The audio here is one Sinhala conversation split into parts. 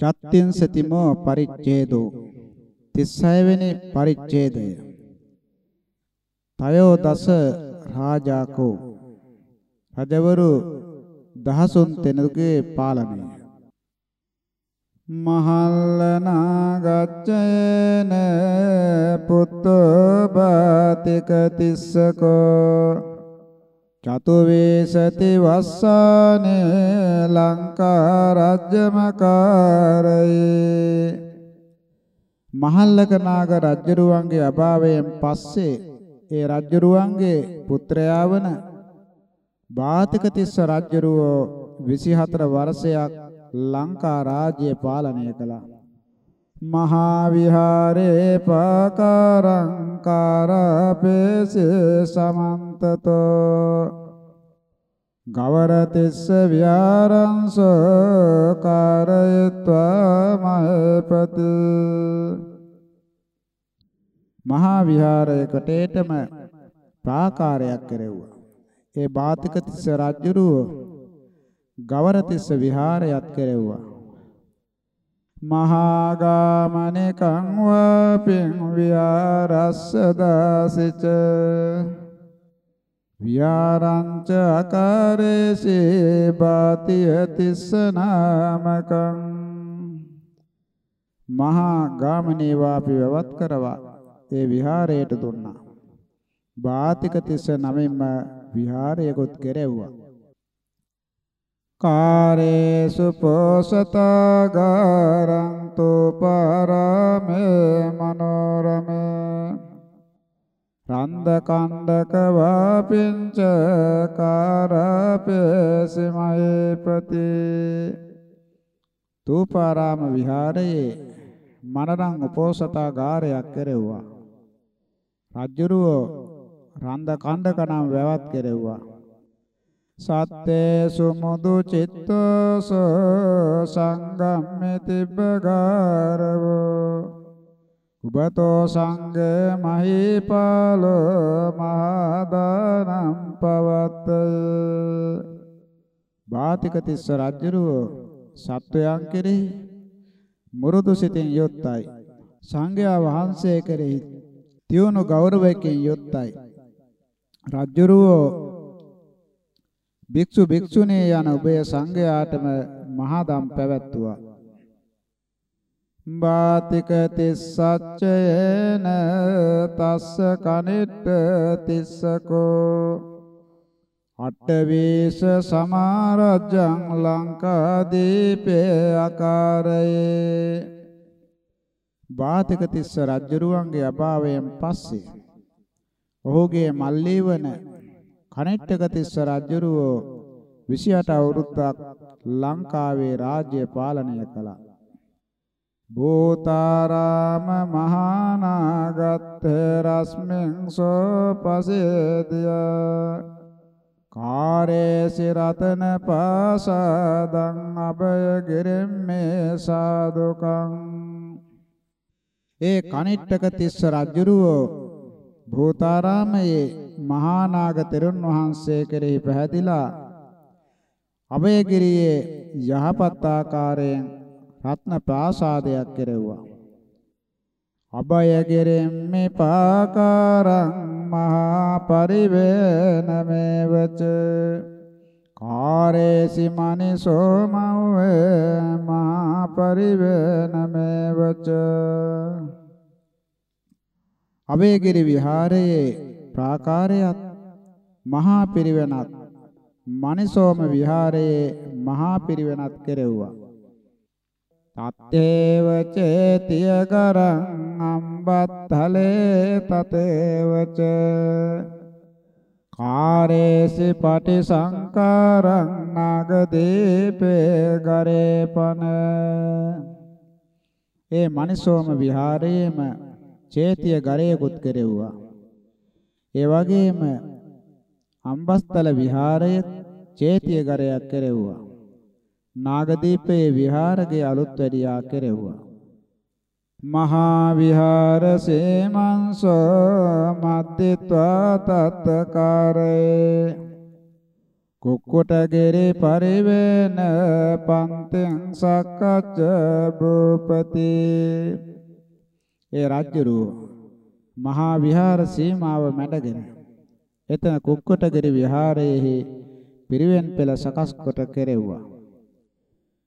චත්තින්සතිමෝ පරිච්ඡේදෝ. 36 වෙනි පරිච්ඡේදය. තයෝ දස රාජාකෝ. රජවරු දහසුන් තෙනගේ පාලනය. මහල්ලනාගච්ඡයන පුත්තෝ බාතික තිස්සකෝ. චතුවේසති වස්සානේ ලංකා රාජ්‍යමකාරයේ මහල්ලක නාග රජුරුවන්ගේ අභාවයෙන් පස්සේ ඒ රජුරුවන්ගේ පුත්‍රයා වන බාතික තිස්ස රජුරුව 24 වර්ෂයක් ලංකා රාජ්‍ය පාලනය කළා. මහා විහාරේ පකාරංකාරපේස සමන්තතෝ ගවරතිස්ස විහාරංසෝ කාරයත්වා මහපති මහා විහාරයකටේටම ප්‍රාකාරයක් කෙරෙව්වා. ඒ බාතික තිස්ස රජුරුව ගවරතිස්ස විහාරයත් කෙරෙව්වා. මහා ගාමනිකං වපින් විහාරස්ස දාසිච විහාරංච අකාරේසේ බාතිය තිස්ස නාමකං මහා ගාමනේ වාපි වවත් කරවා ඒ විහාරයට දුන්නා. බාතික තිස්ස නමින්ම විහාරයකොත් කෙරෙව්වා. කාරේසු පෝසතාගාරං තුපාරාමේ මනෝරමේ. රන්ද කණ්ඩක වාපින්ච කාරපේසිමයපති තුපාරාම විහාරයේ මනරං උපෝසතාගාරයක් කෙරෙව්වා. රජ්ජුරුව රන්ද කණ්ඩක නම් වැවත් කෙරෙව්වා. සත්තේ සුමුදු චිත්තස සංගම්මේ තිබ්බගාරවෝ උබතෝ සංඝේ මහීපාලෝ මහදානම් පවත්ත. බාතික තිස්ස රජුරෝ සත්වයන් කෙරෙහි මුරුදු සිතින් යොත්තයි. සංඝයා වහන්සේ කෙරෙහි තියුණු ගෞරවයෙන් යොත්තයි. රජුරෝ භික්ෂු භික්ෂුණී යන උභය සංඝයාටම මහදම් පැවැත්තුවා. බාතික තිස්සච්චයන තස්ස කනිට්ට තිස්සකෝ අට්ඨවීස සමාරජ්ජං ලංකාදීපේ ආකාරයේ බාතික තිස්ස රජුරුවන්ගේ අභාවයෙන් පස්සේ ඔහුගේ මල්ලී වන කනෙට්ටක තිස්ස රජුරුව 28 අවුරුද්දක් ලංකාවේ රාජ්‍ය පාලනය කළා. භූතාරාම මහානාගත්ත රස්මින් සෝපසේදිය කාරේසි රතන පාසාදං අබය ගෙරෙම්මේ සාදුකං ඒ කනිට්ටක තිස්ස රජුරුව භූතාරාමයේ මහා නාග තෙරුන් වහන්සේ කෙරෙහි පැහැදිලා අභයගිරියේ යහපත් ආකාරයෙන් රත්න ප්‍රාසාදයක් කෙරෙව්වා. අභයගිරෙම්මේ පාකාරං මහා පරිවේනමේවච කාරේසි මනිසෝ මව්වේ මහා පරිවේනමේවච අභයගිරි විහාරයේ ප්‍රාකාරයත් මහා පිරිවෙනත් මනිසෝම විහාරයේ මහා පිරිවෙනත් කෙරෙව්වා. තත්තේව චේතිය කරං අම්බත්තලේ තතේවච කාරේසි පටිසංකාරං නාගදීපේ ගරේපන ඒ මනිසෝම විහාරයේම චේතිය ගරේකුත් කෙරෙව්වා. ඒ වගේම අම්බස්තල විහාරයේ චේතිය ගරයක් කෙරෙව්වා. නාගදීපයේ විහාරගේ අලුත් වැඩියා කෙරෙව්වා. මහා විහාර සේමංසෝ මද්දිත්වා තත්තකාරේ කුක්කුටගිරි පරිවේන පන්තෙන් සක්කච්ඡ භූපති ඒ රජුරු මහා විහාර සීමාව මැඩගෙන එතන කුක්කුටගිරි විහාරයේහි පිරිවෙන් පෙළ සකස් කොට කෙරෙව්වා.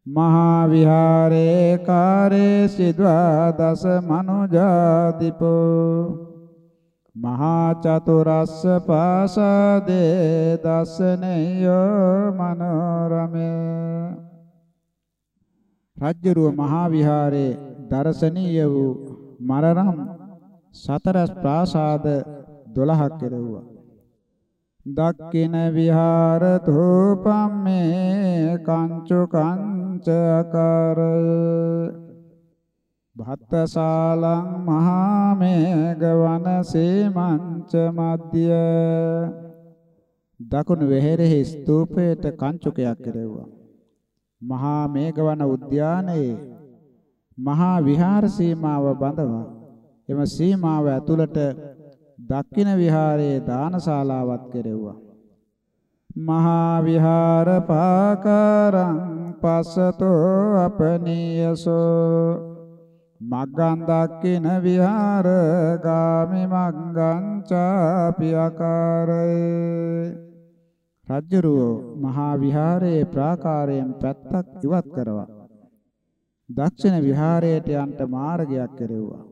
මහා විහාරේ කාරේ සිද්වා දස මනුජාතිපෝ. මහා චතුරස්ස පාසදේ දසනේය මනෝරමේ රජ්ජරුව මහා විහාරේ දර්ශනීය වූ මරරම් සතරස් ප්‍රාසාද 12ක් කෙරෙව්වා. දක්කින විහාර ධූපම්මේ කංචු කංච ආකාරය භත්තසාලං මහා මේඝවන සීමංච මධ්‍ය. දකුණු වෙහෙරෙහි ස්තූපයට කංචුකයක් කෙරෙව්වා. මහා මේඝවන උද්‍යානයේ මහා විහාර සීමාව බඳවා එම සීමාව ඇතුළට දක්ෂින විහාරයේ දානශාලාවක් කෙරෙව්වා. මහා විහාර පාකාරං පස්සතෝ අපනීයසෝ. මග්ගං දක්කින විහාර ගාමි මග්ගං චාපි ආකාරේ රජ්ජුරුව මහා විහාරයේ ප්‍රාකාරයෙන් පැත්තක් ඉවත් කරවා. දක්ෂිණ විහාරයට යන්න මාර්ගයක් කෙරෙව්වා.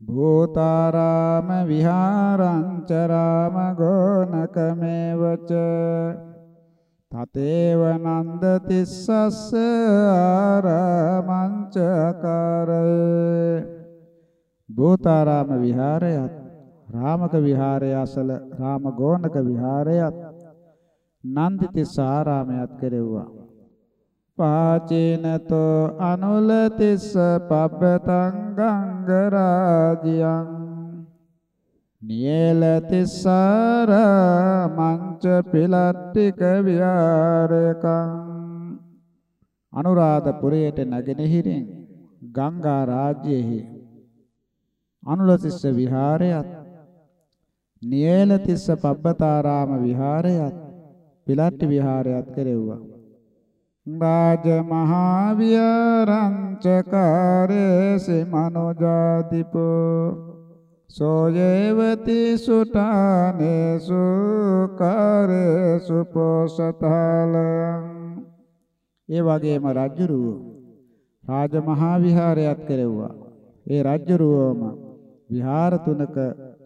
භූතාරාම විහාරං චරාම ගෝනකමේවච තතේව නන්ද තිස්සස්ස ආරාමංචකාරය. භූතාරාම විහාරයත් රාමක විහාරය අසල රාමගෝණක විහාරයත් නන්දි තිස්ස ආරාමයත් කෙරෙව්වා. පාචේනතෝ අනුල තිස්ස පබ්බතං ගංගරාජියං නියලතිසාර මංච පිලට්ටික විහාරකං අනුරාධපුරයට නැගෙනහිරින් ගංගා රාජ්‍යයේ අනුලතිස්ස විහාරයත් නියලතිස්ස පබ්බතාරාම විහාරයත් පිලට්ටි විහාරයත් කෙරෙව්වා. රාජ මහා විහාරංචකාරේ සිමනෝජාතිපෝ සෝයේවති සුඨානේසු කාරේසු පෝසතාලං. ඒ වගේම රජුරුව රාජමහා විහාරයක් කෙරෙව්වා. ඒ රජුරුවම විහාර තුනක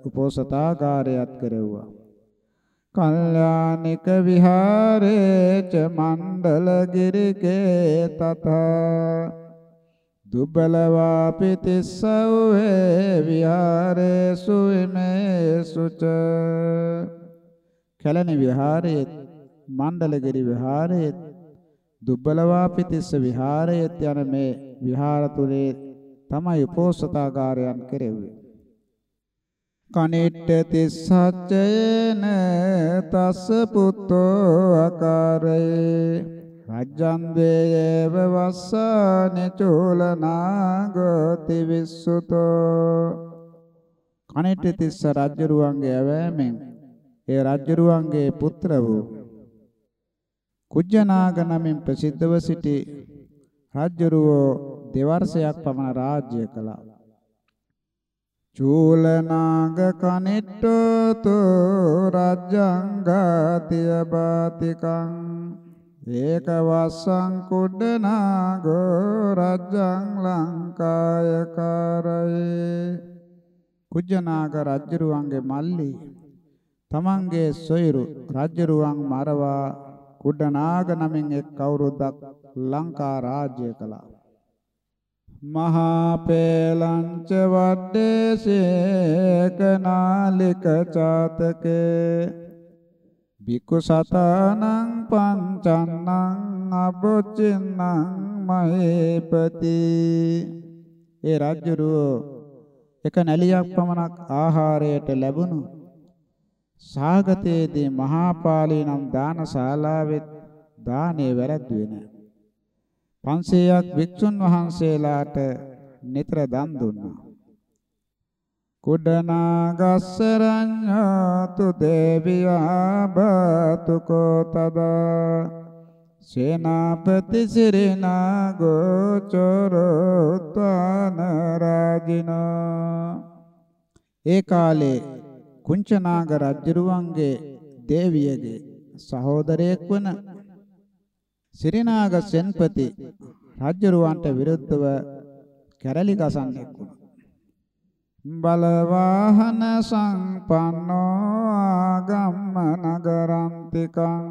උපෝසතාගාරයක් කෙරෙව්වා. කල්යානික විහාරේ ච මණ්ඩල ගිරිකේ තථා. දුබ්බලවා පිතිස්සවේ විහාරේසු ඉමේසුච කැලණි විහාරයේ මණ්ඩලගිරි විහාරයේ දුබ්බලවා පිතිස්ස විහාරයේ යන මේ විහාර තුලේ තමයි උපෝසතාගාරයන් කෙරෙව්වේ. කනිට්ඨ තිස්සච්චයන තස්ස පුත්තෝ ආකාරයේ රජ්ජං වේයව වස්සානේ චෝලනාගති විසුතෝ කණිට තිස්ස රජ්ජරුවන්ගේ ඇවෑමෙන් ඒ රජ්ජරුවන්ගේ පුත්‍ර වූ කුජ්ජනාග නමින් ප්‍රසිද්ධව සිටි රජ්ජරුවෝ දෙවර්ෂයක් පමණ රාජ්‍ය කළා. චූලනාග කනිට්ටෝ රජ්ජං ගාතිය බාතිකං ඒක වස්සං කුඩනාගෝ රජ්ජං ලංකාය කරේ කුජනාග රජ්ජරුවන්ගේ මල්ලි තමන්ගේ සොයුරු රජ්ජරුවන් මරවා කුඩනාග නමින් එක් කවුරුදක් ලංකා රාජ්‍ය කළා. මහා පේලංච වඩේසේක නාලික චාතකේ බිකු සතානං පංචන්නං අබොච්චින්නං මහේපති. ඒ රජුරෝ එක නැලියක් පමණක් ආහාරයට ලැබුණු සාගතයේදී මහා පාලී නම් දානශාලාවෙත් දානේ වැරද්දුවේ නැහැ 500ක් වික්ෂුන් වහන්සේලාට නිතර දන් දුන්නා. කුඩනාගස්සරඤ්ඤාතු දේවියා බතුකෝ තදා සේනාපති සිරිනා ගෝචරෝත්වාන රාජිනා ඒ කාලේ කුංචනාග රජුරුවන්ගේ දේවියගේ සහෝදරයෙක් වන සිරිනාග සෙන්පති රජුරුවන්ට විරුද්ධව කැරලි ගසන්නෙක් වුණා. බලවාහන සංපන්නෝ ආගම්ම නගරන්තිකං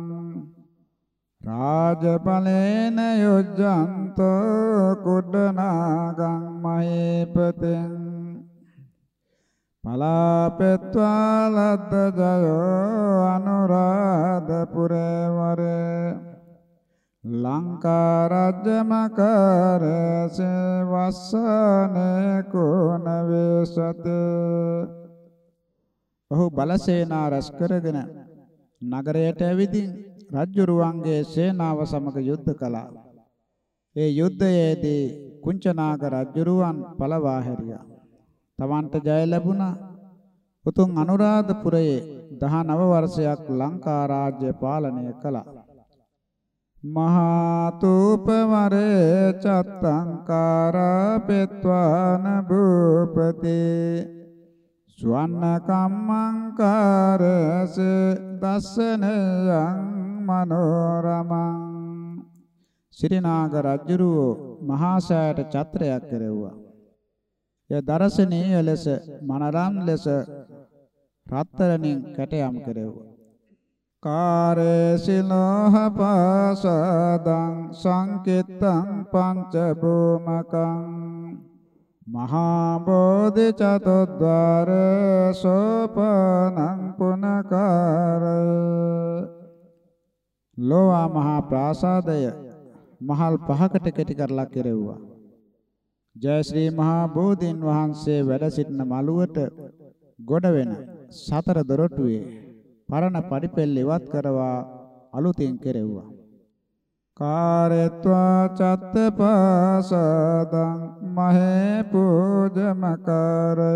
රාජබලේන යොජ්ජන්තෝ කුඩනාගං මහේපතෙන් පලාපෙත්වා ලද්ද ජයෝ අනුරාධපුරේ වරේ ලංකා රජමකරසේ වස්සනේ කුණ වේසතේ ඔහු බලසේනා රැස් කරගෙන නගරයට ඇවිදින් රජ්ජුරුවන්ගේ සේනාව සමග යුද්ධ කළා. ඒ යුද්ධයේදී කුංචනාග රජ්ජුරුවන් පළවා හැරියා. තමන්ට ජය ලැබුණා. උතුම් අනුරාධපුරයේ 19 වර්ෂයක් ලංකා රාජ්‍ය පාලනය කළා. මහා තූපවරේ චත්තංකාරා පෙත්වාන භූපතේ ස්වන්න කම්මංකාරස දස්සනයං මනෝරමං ශ්‍රීනාග රජුරෝ මහා සෑයට ඡත්‍රයක් කෙරෙව්වා. එය දර්ශනීය ලෙස මනරම් ලෙස රත්තරණින් කැටයම් කෙරෙව්වා. කාරේසිලෝහ පාසදං සංකිට්තං පංච භූමකං මහා බෝධි චතොද්්වාර සෝපනං පුනකාර ලෝවා මහා ප්‍රාසාදය මහල් පහකට කෙටි කරලා කෙරෙව්වා. ජයශ්‍රී මහා බෝධීන් වහන්සේ වැඩ සිටින මළුවට ගොඩ වෙන සතර දොරටුවේ පරණ පඩිපෙළ ඉවත් කරවා අලුතින් කෙරෙව්වා. කාරත්වා චත්තපාසදං මහේ පූජමකරය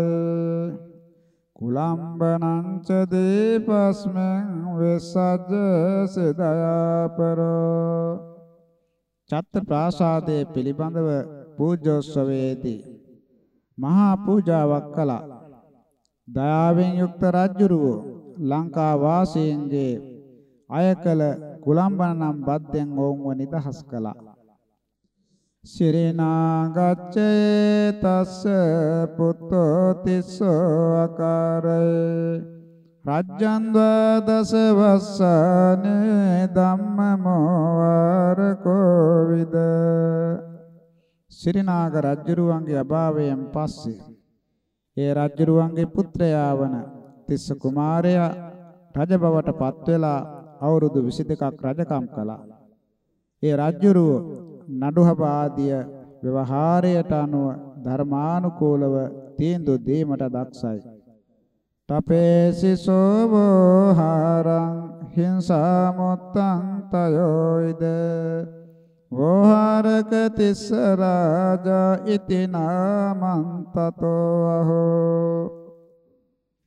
කුලම්බනං ච දීපස්මෙන් වෙසජ්ජ සදයාපරෝ චත්ත ප්‍රාසාදයේ පිළිබඳව පූජෝත්සවයේදී මහා පූජාවක් කළා. දයාවෙන් යුක්ත රජුරුව ලංකා වාසීන්ගේ අයකල කුලම්බන නම් බද්දෙන් ඔවුන්ව නිදහස් කළා. සිරේනාගච්ඡේ තස්ස පුත්තෝ තිස්සෝ අකාරේ රජ්ජන්ව දස වස්සනේ ධම්මමෝවර කෝවිද සිරිනාග රජුරුවන්ගේ අභාවයෙන් පස්සේ ඒ රජුරුවන්ගේ පුත්‍රයා වන තිස්ස කුමාරයා රජ බවට පත් වෙලා අවුරුදු 22ක් රජකම් කළා. ඒ රජුරුව නඩුහබ ආදිය ව්‍යවහාරයට අනුව ධර්මානුකූලව තීන්දුව දීමට දක්ෂයි. තපේසි සෝවහාරං හිංසාමුත්තං තයෝයිද වෝහාරක තිස්ස රාජා ඉති නාමන්තතෝ අහෝ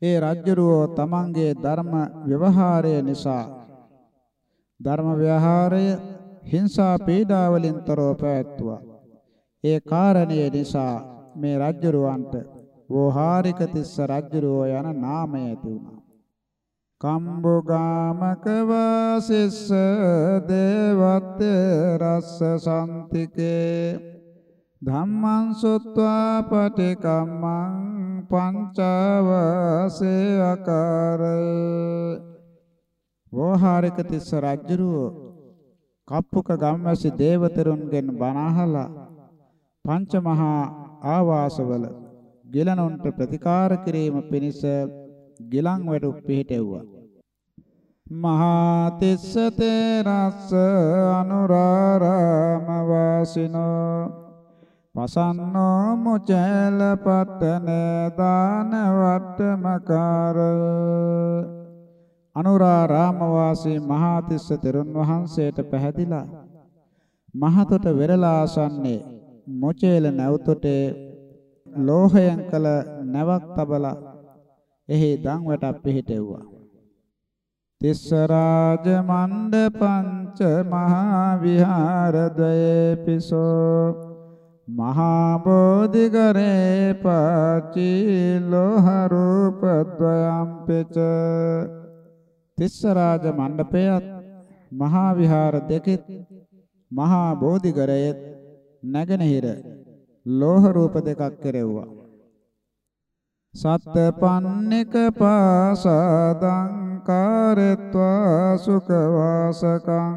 ඒ රජ්ජුරුවෝ තමන්ගේ ධර්ම ව්‍යවහාරය නිසා. ධර්ම ව්‍යවහාරය හිංසා පීඩා වලින් තොරව පැවැත්තුවා. ඒ කාරණය නිසා මේ රජ්ජුරුවන්ට වෝහාරික තිස්ස රජ්ජුරුවෝ යන නාමය ඇති වුණා. කම්බුගාමක වාසිස්ස දේවත්ත රස්ස සම්තිකේ ධම්මං සුත්වා පටිකම්මං පංචවසේ අකාර වෝහාරික තිස්ස රජුරුව කප්පුක ගම්වැසි දේවතරුන්ගෙන් බණ අහලා පංච මහා ආවාසවල ගිලනුන්ට ප්‍රතිකාර කිරීම පිණිස ගිලන් වැටු පිහිටෙව්වා. මහා තිස්ස තේරස්ස අනුරාරාම වාසිනෝ පසන්නෝ මුචේල පත්තන දාන වට්ටමකාර අනුරාරාම වාසී මහා තිස්ස තෙරුන් වහන්සේට පැහැදිලා මහතොට වෙරළාසන්නේ මුචේල නැවතොටේ ලෝහයෙන් කළ නැවක් තබලා එහි දන් වැටක් පිහිටෙව්වා. තිස්ස රාජ මණ්ඩපංච මහා විහාරද්වයේ පිසෝ මහා බෝධිගරේ පාචි ලෝහ රූප ද්වයම් පෙච තිස්ස රාජ මණ්ඩපයත් මහා විහාර දෙකෙත් මහා බෝධිගරයේත් නැගෙනහිර ලෝහ රූප දෙකක් කෙරෙව්වා. සත්පන්නික පාසදං කාරත්වා සුඛවාසකං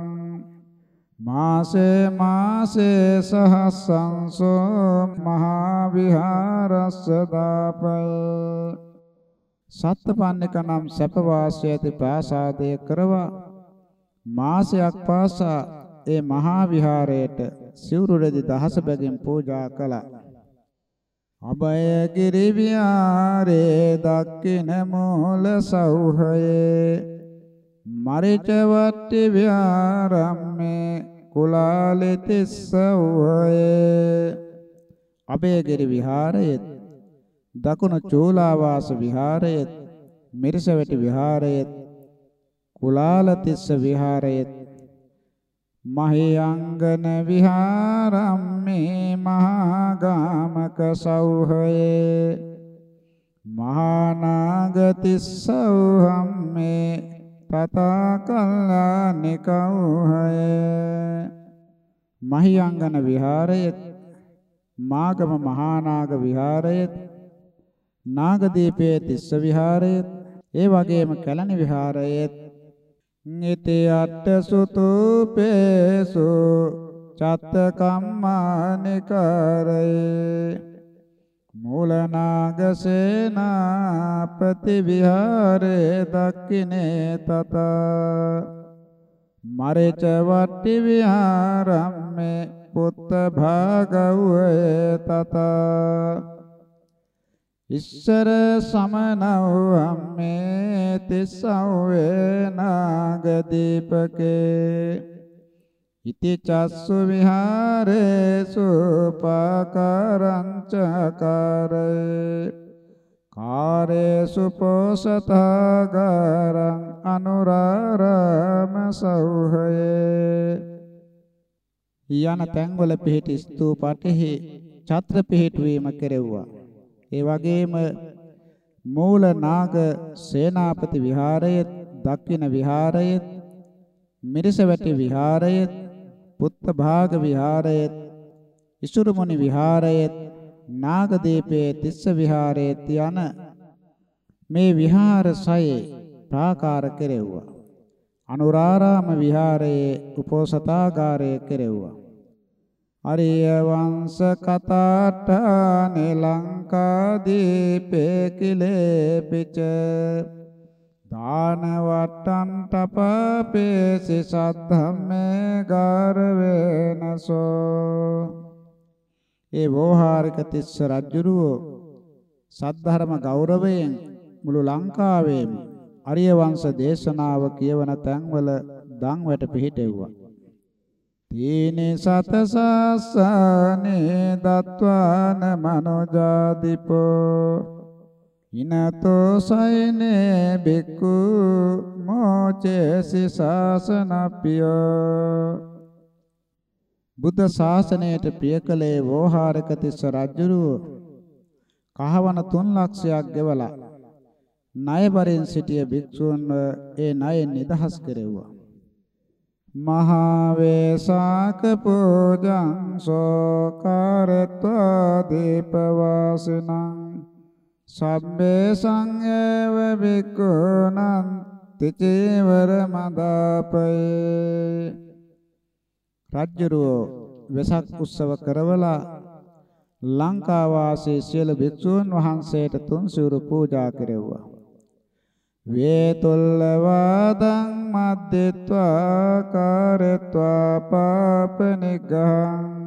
මාසේ මාසේ සහස්සංසෝ මහා විහාරස්ස දාපය සත්පන්නික නම් සැප වාසය ඇති ප්‍රාසාදය කරවා මාසයක් පාසා ඒ මහා විහාරයට සිවුරු රෙදි දහස බැගින් පූජා කළා. අභයගිරි විහාරේ දක්කින මූල සෞහයේ මරිචවට්ටි විහාරම්මේ කුලාලිතිස්සෞහයේ අභයගිරි විහාරයේ දකුණු චූලාවාස විහාරයේ මිරිසවැටි විහාරයේ කුලාලතිස්ස විහාරයේ මහියංගන විහාරම්මේ මහාගාමක සෞහයේ මහානාගතිස්සෞහම්මේ තථා කල්ලානිකෞහයේ මහියංගන විහාරයේ මාගම මහානාග විහාරයේ නාගදීපයේ තිස්ස විහාරයේ ඒ වගේම කැලණි විහාරයේ නිති අට්ඨ සුතූපේසු චත්ත කම්මානිකාරේ මූලනාගසේනාපති විහාරේ දක්ඛිනේ තත මරේච වට්ටි විහාරම්මේ පුත්ත භාගව්වේ තත ඉස්සර සමනව අම්මේ තිස්සවේ නාගදීපකේ. ඉති චස්සු විහාරේසු පාකරංච කරේ කාරේසු පෝසතාගරං අනුරාරම සෞහයේ. යන තැන්වල පිහිටි ස්තූපටෙහි ඡත්‍ර පිහිටුවීම කෙරෙව්වා. ඒ වගේම මූල නාග සේනාපති විහාරයේ දක්ෂින විහාරයේ මිරිසවැටි විහාරයේ පුත්ත භාග විහාරයේ ඉසුරු මුනි විහාරයේ නාගදීපයේ තිස්ස විහාරයේ යන මේ විහාර සයේ ප්‍රාකාර කෙරෙව්වා. අනුරාරාම විහාරයේ උපෝසතාගාරය කෙරෙව්වා. අරිය වංශ කතාට්ඨානේ ලංකාදීපේ කිලේපිච දාන වට්ටන් තපපේසි සද්ධම්මේ ගාරවේනසෝ. ඒ වෝහාරික තිස්ස රජුරුව සද්ධර්ම ගෞරවයෙන් මුළු ලංකාවේම අරිය වංශ දේශනාව කියවන තැන්වල දන් වැට පිහිටෙව්වා. තීනේ සතසස්සනේ දත්වාන මනෝජාදිපෝ ඉනතෝ සයනේ බික්කු මොචේසි ශාසනප්පියෝ බුද්ධ ශාසනයට ප්‍රියකලේ වෝහාරක තිස්ස රජුරුව කහවන 3 ලක්ෂයක් ගෙවලා ණයබරින් සිටිය භික්ෂූන්ව ඒ ණයෙන් නිදහස් කෙරෙව්වා. මහා වේසාක පූජං සෝකාරත්වා දීපවාසනං සබ්බේ සංයව බික්ඛුනං තිචේවර මදාපේ රජ්ජරෝ වෙසක් උත්සව කරවලා ලංකා වාසී සියලු භික්ෂූන් වහන්සේට තුන් සිවුරු පූජා කෙරෙව්වා. වේතුල්ල වාදං මද්දත්වා කාරත්වා පාපනිගං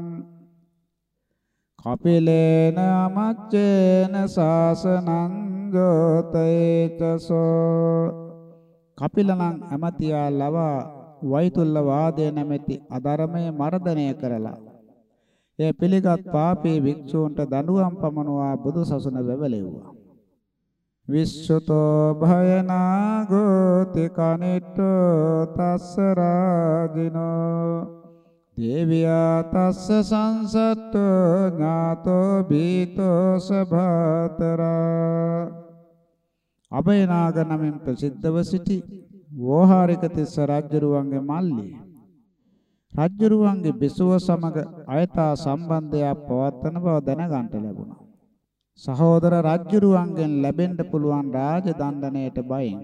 කපිලේන අමච්චේන සාසනං ජෝතේචසෝ කපිලණං ඇමතියා ලවා වෛතුල්ල වාදේ නැමැති අධර්මයේ මර්ධනය කරලා. එය පිළිගත් පාපී භික්ෂූන්ට දඬුවම් පමනුවා බුදු සසුන වැවලෙව්වා. විස්සුතෝ භයනාගෝති කනිට්ඨෝ තස්ස රාජිනෝ. දේවියා තස්ස සංසත්තෝ ඥාතෝ බීතෝ සභාතරා අබයනාග නමින් ප්‍රසිද්ධව සිටි වෝහාරික තිස්ස රජුරුවන්ගේ මල්ලි රජුරුවන්ගේ බිසුව සමග අයථා සම්බන්ධයක් පවත්වන බව දැනගන්ට ලැබුණා. සහෝදර රජුරුවන්ගෙන් ලැබෙන්න පුළුවන් රාජ දණ්ඩනයට බයින්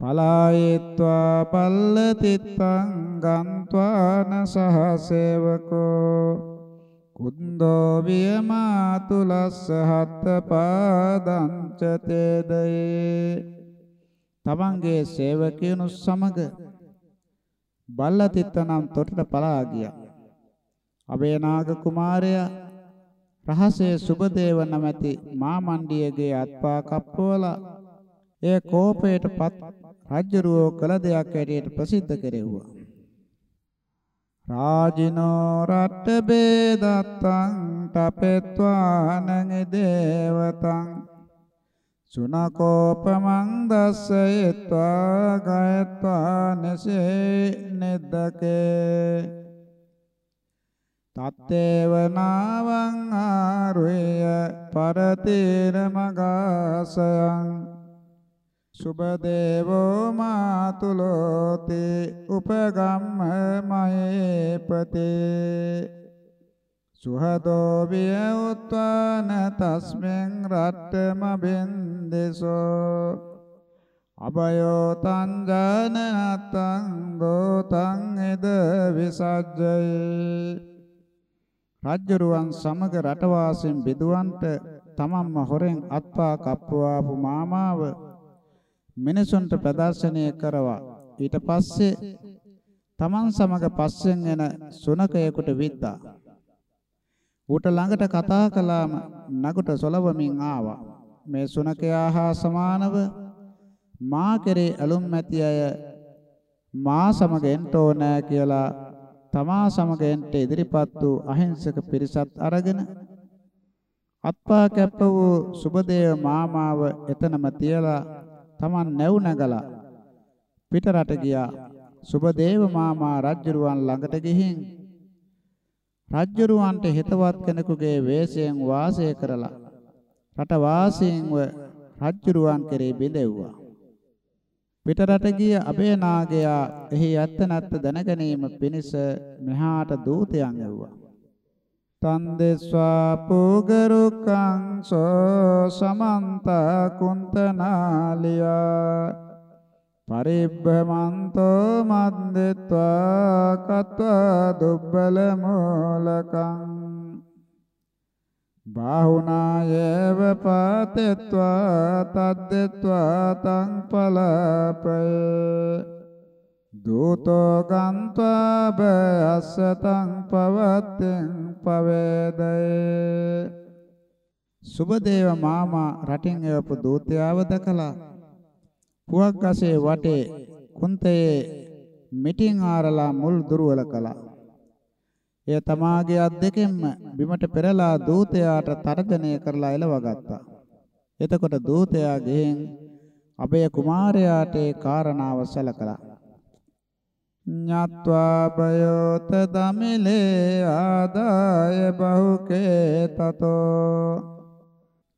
පලායේत्वा පල්ලතිත්තං ගන්්වාන සහසේවකෝ කුන්දෝ වියමාතුලස්ස හත්ත පාදංච තේදයේ තමන්ගේ සේවකයනු සමග බල්ලතිත්ත නම් තොටට පලා ගියා. අබේනාග කුමාරයා රහසේ සුබදේව නැමැති මාමණ්ඩියගේ අත්පා කප්පවලා ඒ කෝපයටපත් රජ්ජරුවෝ කළ දෙයක් ඇටියට ප්‍රසිද්ධ කෙරෙව්වා. රාජිනෝ රට්ට බේදත්තං තපෙත්වානං දේවතං සුනකෝපමං දස්සයත්වා ගයත්වා නසේ නෙද්දකේ. තත්තේව නාවං ආරුය පරතේර මගාසයං සුබ දේවෝ මාතුලෝති උපගම්ම මයේපතේ සුහදෝ විය උත්වාන තස්මෙන් රට්ටම බින්දසෝ. අබයෝ තං ජනනතං ගෝතං එද විසජ්ජේ රජ්ජරුවන් සමග රටවාසීන් බෙදුවන්ට තමන්ම හොරෙන් අත්පා කප්පවාපු මාමාව මිනිසුන්ට ප්‍රදර්ශනය කරවා ඊට පස්සේ තමන් සමග පස්සෙන් එන සුනකයෙකුට විද්දා ඌට ළඟට කතා කළාම නගුට සොලවමින් ආවා. මේ සුනකයා හා සමානව මා කෙරේ ඇලුම් ඇති අය මා සමග එන්ට ඕනෑ කියලා තමා සමග එන්ට ඉදිරිපත් වූ අහිංසක පිරිසත් අරගෙන අත්පා කැප වූ සුබදේව මාමාව එතනම තියලා Taman නැව් නැගලා පිට රට ගියා සුබදේව මාමා රජුරුවන් ළඟට ගිහින් රජ්ජුරුවන්ට හිතවත් කෙනෙකුගේ වේශයෙන් වාසය කරලා රට වාසීන්ව රජ්ජුරුවන් කෙරේ බිඳෙව්වා. පිටරට ගිය අබේනාගයා එහි ඇත්ත නැත්ත දැනගැනීම පිණිස මෙහාට දූතයන් එව්වා. තන්දෙස්වා පෝගරුකං සෝ සමන්ත කුන්තනාලියා පරිබ්බමන්තෝ මද්දත්වා කତ୍වා දුබ්බල මූලකං බාහුනායව පාතත්වා තද්දත්වා තං පලපය දූතෝ ගන්්වා බයස්සතං පවත්තෙන් පවේදයේ සුබදේව මාමා රටින් එවපු දූතයාව දැකලා පුවක් ගසේ වටේ කුන්තයේ මිටින් ආරලා මුල් දුර්වල කළා. එය තමාගේ අත් දෙකෙන්ම බිමට පෙරලා දූතයාට තර්ජනය කරලා එලවගත්තා. එතකොට දූතයා ගෙන් අබය කුමාරයාට ඒ කාරණාව සැලකලා. ඤත්වා බයෝත දමිලේ ආදාය බහුකේ තතෝ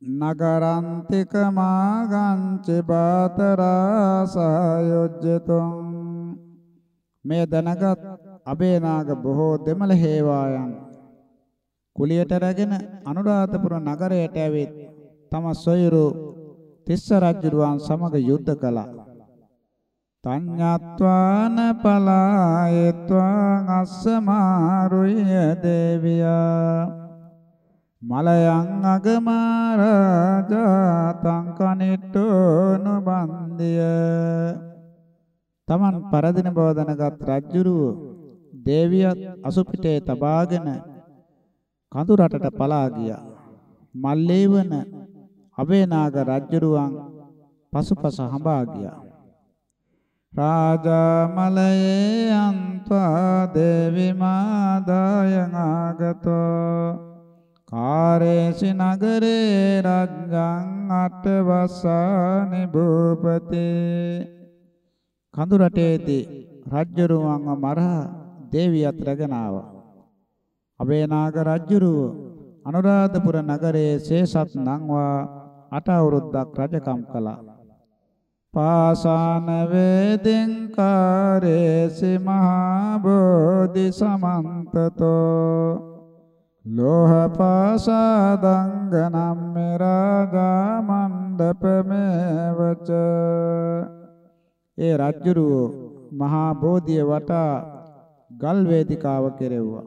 නගරන්තික මාගංච බාතරා සයොජ්ජතුං මේ දැනගත් අබේනාග බොහෝ දෙමළ හේවායන් කුලියට රැගෙන අනුරාධපුර නගරයට ඇවිත් තම සොයුරු තිස්ස රජුරුවන් සමග යුද්ධ කළා. තඤ්ඤත්වාන පලායත්වා අස්සමාරුය දේවියා මලයන් අගමාරාජා තංකනිට්ටෝ නුබන්දිය තමන් පරදින බව දැනගත් රජුරුව දේවියත් අසුපිටේ තබාගෙන කඳු රටට පලා ගියා. මල්ලේවන අබේනාග රජුරුවන් පසුපස හඹා ගියා. රාජා මලයේ අන්ත්වා දේවි මාදායන් ආගතෝ කාරේසි නගරේ රජ්ජං අටවස්සානි භූපතේ කඳු රටේදී රජ්ජරුවන්ව මරහා දේවියත් රැගෙන ආවා. අබේනාග රජ්ජුරුව අනුරාධපුර නගරයේ ශේෂත් නංවා අට අවුරුද්දක් රජකම් කළා. පාසාන වේදෙන් කාරේසි මහා බෝධි සමන්තතෝ. ලෝහ පාසාදංගනම් මෙරාගා මණ්ඩපමේවච. ඒ රජ්ජුරුව මහා බෝධිය වටා ගල් වේදිකාව කෙරෙව්වා.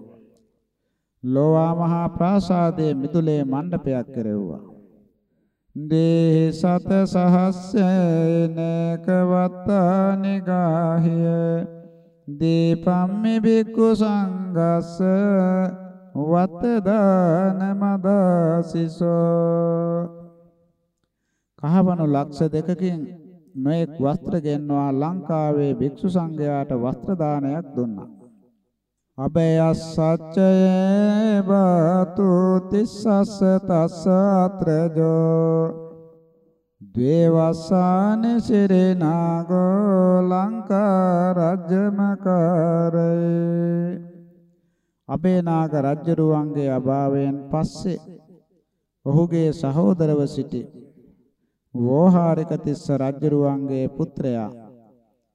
ලෝවා මහා ප්‍රාසාදයේ මිදුලේ මණ්ඩපයක් කෙරෙව්වා. දේහි සත සහස්සේනක වත්තානි ගාහිය දීපම්මි බික්කු සංගස්ස වත්තදාන මදාසිසෝ කහවණු ලක්ෂ දෙකකින් නොඑක් වස්ත්‍ර ගෙන්වා ලංකාවේ භික්ෂු සංඝයාට වස්ත්‍ර දානයක් දුන්නා. අබයස්සච්චයේ බාතු තිස්සස්ස තස්ස අත්‍රජෝ ද්වේවස්සාන සිරේනාගෝ ලංකා රජ්‍යමකාරේ අබේනාග රජ්ජරුවන්ගේ අභාවයෙන් පස්සේ ඔහුගේ සහෝදරව සිටි වෝහාරික තිස්ස රජ්ජරුවන්ගේ පුත්‍රයා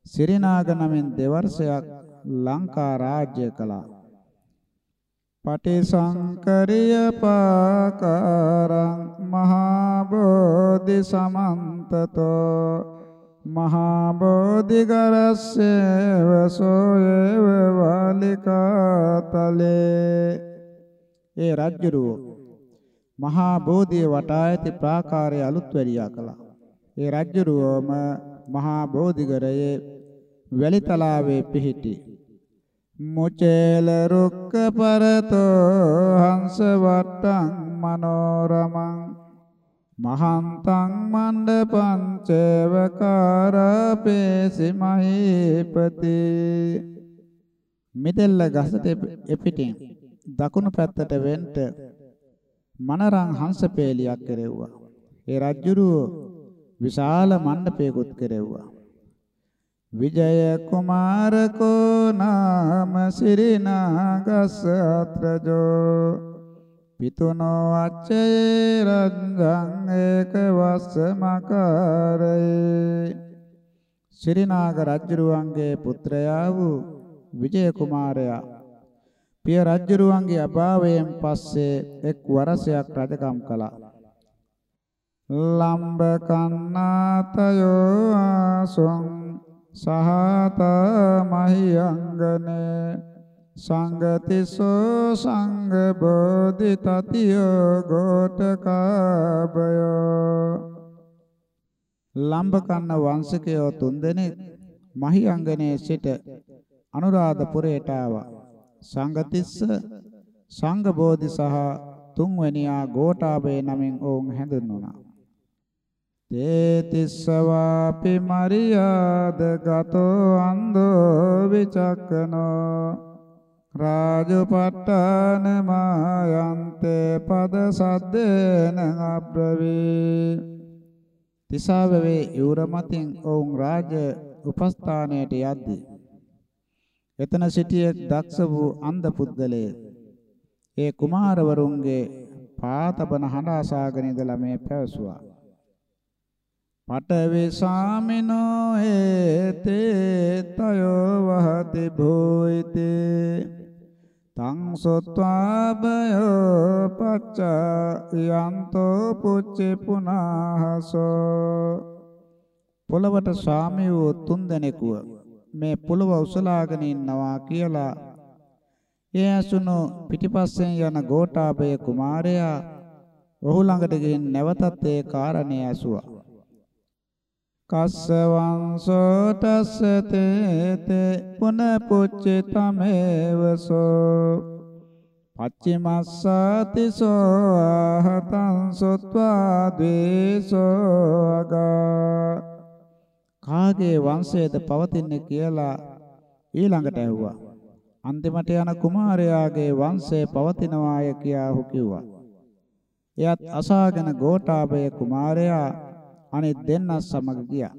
සිරිනාග නමින් දෙවර්ෂයක් ලංකා රාජ්‍ය කළා. පටිසංකරිය පාකාරං මහා බෝධි සමන්තතෝ මහා බෝධිගරස්සේව සෝයේව වාලිකාතලේ ඒ රජ්ජුරුව මහා බෝධිය වටා ඇති ප්‍රාකාරය අලුත් වැඩියා කළා. ඒ රජ්ජුරුවම මහා බෝධිගරයේ වැලිතලාවේ පිහිටි මුචේල රුක්ක පරතෝ හංස වට්ටං මනෝරමං මහන්තං මණ්ඩපං චේවකාරපේසි මහීපති මිදෙල්ල ගසට එපිටින් දකුණු පැත්තට වෙන්ට මනරං හංසපේලියක් කෙරෙව්වා. ඒ රජුරුව විශාල මණ්ඩපයකුත් කෙරෙව්වා. විජය කුමාරකෝ නාම සිරිනාගස අත්‍රජෝ පිතුනෝ අච්චේ රංගං ඒක වස්සමකාරේ ශ්‍රීනාග රජුරුවන්ගේ පුත්‍රයා වූ විජය කුමාරයා පිය රජුරුවන්ගේ අභාවයෙන් පස්සේ එක් වරසයක් රජකම් කළා. ලම්බ කන්නාතයෝ ආසොං සහත මහියංගනේ සංගතිසෝ සංඝ බෝධි තතියෝ ගෝඨකාබයෝ ලම්බකන්න වංශකයෝ තුන්දෙනෙක් මහියංගනේ සිට අනුරාධපුරයට ආවා සංගතිස්ස සංඝ බෝධි සහ තුන්වැනියා ගෝඨාභය නමින් ඔවුන් හැඳින්වුණා. තේතිස්සවාපි මරියාද ගතෝ අන්දෝ විචක්කනෝ රාජපට්ටාන මායන්තේ පද සද්දේන අබ්‍රවී තිසාවවේ යුර මතින් ඔවුන් රාජ උපස්ථානයට යද්දී එතන සිටියේ දක්ෂ වූ අන්ධ පුද්ගලයෙක් ඒ කුමාරවරුන්ගේ පාතබන හඬ අසාගෙන ඉඳලා මේ පැවසුවා. පටවේ සාමිනෝ හේතේ තයෝ වහති භූයිතේ. තං සොත්වාබයෝ පච්චයන්තෝ පුච්චි පුනාහසෝ. පොළවට ස්වාමී වූ තුන්දෙනෙකුව මේ පොළව උසලාගෙන ඉන්නවා කියලා ඒ ඇසුණු පිටිපස්සෙන් යන ගෝඨාභය කුමාරයා ඔහු ළඟට ගිහින් නැවතත් ඒ කාරණේ ඇසුවා. කස්ස වංසෝ තස්ස තේතේ පුන පුච්චි තමේවසෝ පච්චිමස්සාති සෝ ආහතං සොත්වා ද්වේසෝ අගා කාගේ වංශයේද පවතින්නේ කියලා ඊළඟට ඇහුවා. අන්තිමට යන කුමාරයාගේ වංශය පවතිනවාය කියා ඔහු කිව්වා. එයත් අසාගෙන ගෝඨාභය කුමාරයා අනිත් දෙන්නත් සමග ගියා.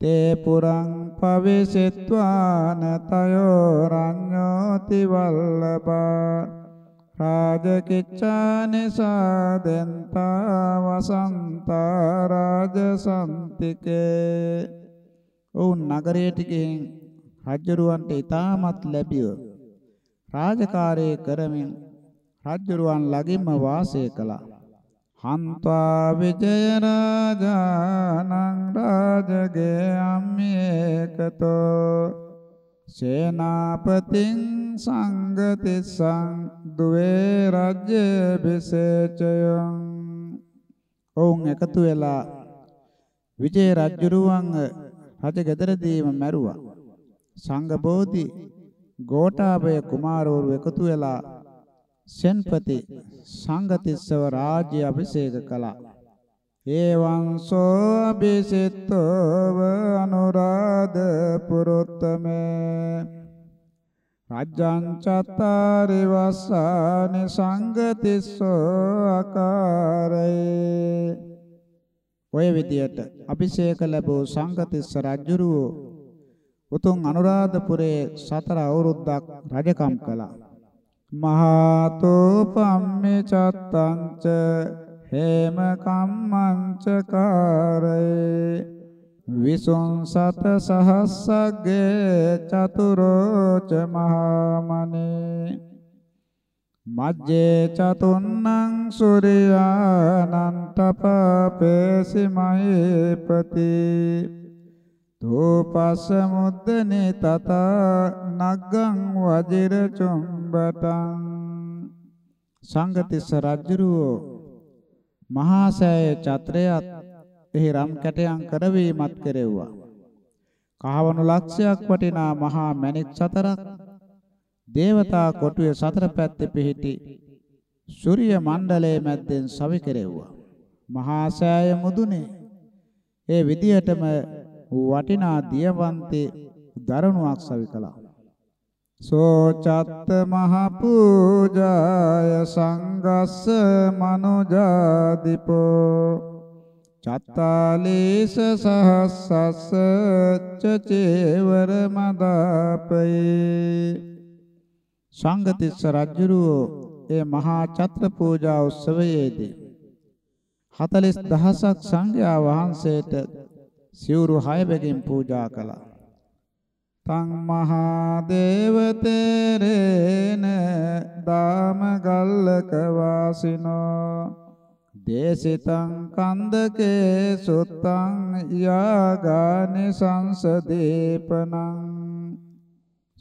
තේ පුරං පවිසෙත්වාන තයෝ රඤ්ඤෝති වල්ලබා රාජකිච්ඡානි සාදෙන්තා වසන්තා රාජසන්තිකේ ඔවුන් නගරයට ගින් රජ්ජරුවන්ට ඊටමත් ලැබිය. රාජකාරී කරමින් රජ්ජරුවන් ළඟින්ම වාසය කළා හන්ත්වා විජය රාජානං රාජගේ අම්මේකතෝ සේනාපතින් සංගතිස්සං දුවේ රජ්‍ය බිසේචයං ඔවුන් එකතු වෙලා විජය රජුරුවන් රජ ගෙදරදීම මැරුවා. සංඝ බෝධි ගෝඨාභය කුමාරවරු එකතු වෙලා සෙන්පති සංගතිස්සව රාජ්‍ය අභිෂේක කළා. ඒවං සෝ අභිසිතව අනුරාධ පුරුත්තමේ රාජ්‍යං චත්තාරි වස්සානි සංගතිස්සෝ අකාරේ ඔය විදියට අභිෂේක ලැබූ සංගතිස්ස රජුරුව උතුම් අනුරාධපුරයේ සතර අවුරුද්දක් රජකම් කළා. මහතෝ පම්මේ චත්තංච හේම කම්මංච කාරේ විසුං සත සහස්සග්ගේ චතුරෝච මහමනේ මජ්ජේ චතුන්නං සූර්යානන්ත පපේසි මහේපති තෝපස මුද්දනේ තත නග්ගං වජිර චුම්බටං. සංගතිස්ස රජුරෝ මහා සෑය චත්‍රයත් එහි රම් කැටයන් කරවීමත් කෙරෙව්වා. කහවණු ලක්ෂයක් වටිනා මහා මණික් සතරක් දේවතා කොටුවේ සතර පැත්තේ පිහිටි සූර්ය මණ්ඩලයේ මැද්දෙන් සවි කෙරෙව්වා. මහා සෑය මුදුනේ ඒ විදියටම වටිනා දියවන්තේ දරණුවක් සවි කළා. සෝ චත්ත මහ පූජාය සංගස්ස මනුජාදිපෝ චත්තාලීස සහස්සස්ස චචේවර මදාපේ සංගතිස්ස රජුරෝ ඒ මහා චත්‍ර පූජා උත්සවයේදී 40000ක් සංඝයා වහන්සේට සිවුරු 6 බැගින් පූජා කළා. තං මහා දේවතේරේන දාම ගල්ලක වාසිනෝ දේසිතං කන්දකේ සුත්තං යාගානි සංසදීපනං.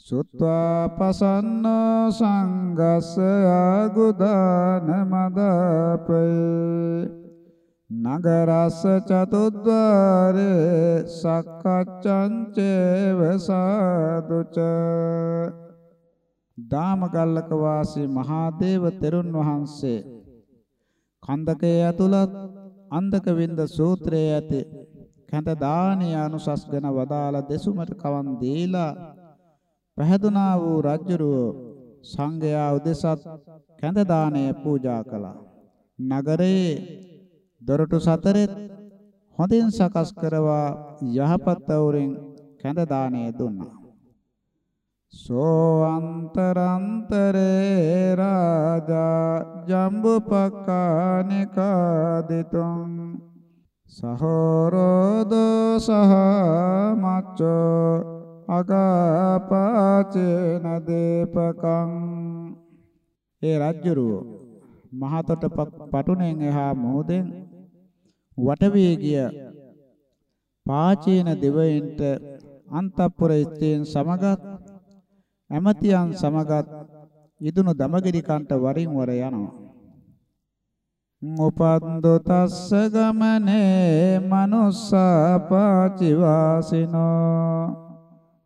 සුත්වා පසන්නෝ සංගස්ස ආගුදාන මදපේ නගරස්ස චතුද්වාරේ සක්කච්ඡං චේව සාදුච දාමගල්ලක වාසී මහාදේව තෙරුන් වහන්සේ කන්දකයේ ඇතුළත් අන්දක වින්ද සූත්‍රයේ ඇති කැඳ දානිය අනුසස්ගෙන වදාළ දෙසුමට කවන් දීලා පැහැදුනා වූ රජුරුව සංඝයා උදෙසත් කැඳ දාණය පූජා කළා. නගරේ දොරටු සතරෙත් හොඳින් සකස් කරවා යහපත් අවුරින් කැඳ දාණය දුන්නා. සෝ අන්තරන්තරේ රාජා ජම්බුපක්ඛානිකාදිතුං සහෝරෝදෝ සහ මච්චෝ අගාපාචේන දීපකං ඒ රජ්ජුරුව මහතොට පටුනෙන් එහා මොහොතෙන් වටවී ගිය පාචීන දෙවයින්ට අන්තපුර ස්ත්‍රීන් සමගත් ඇමතියන් සමගත් ඉදුණු දමගිරි කන්ට වරින් වර යනවා. උපන්දු තස්ස ගමනේ මනුස්සා පාචිවාසිනෝ.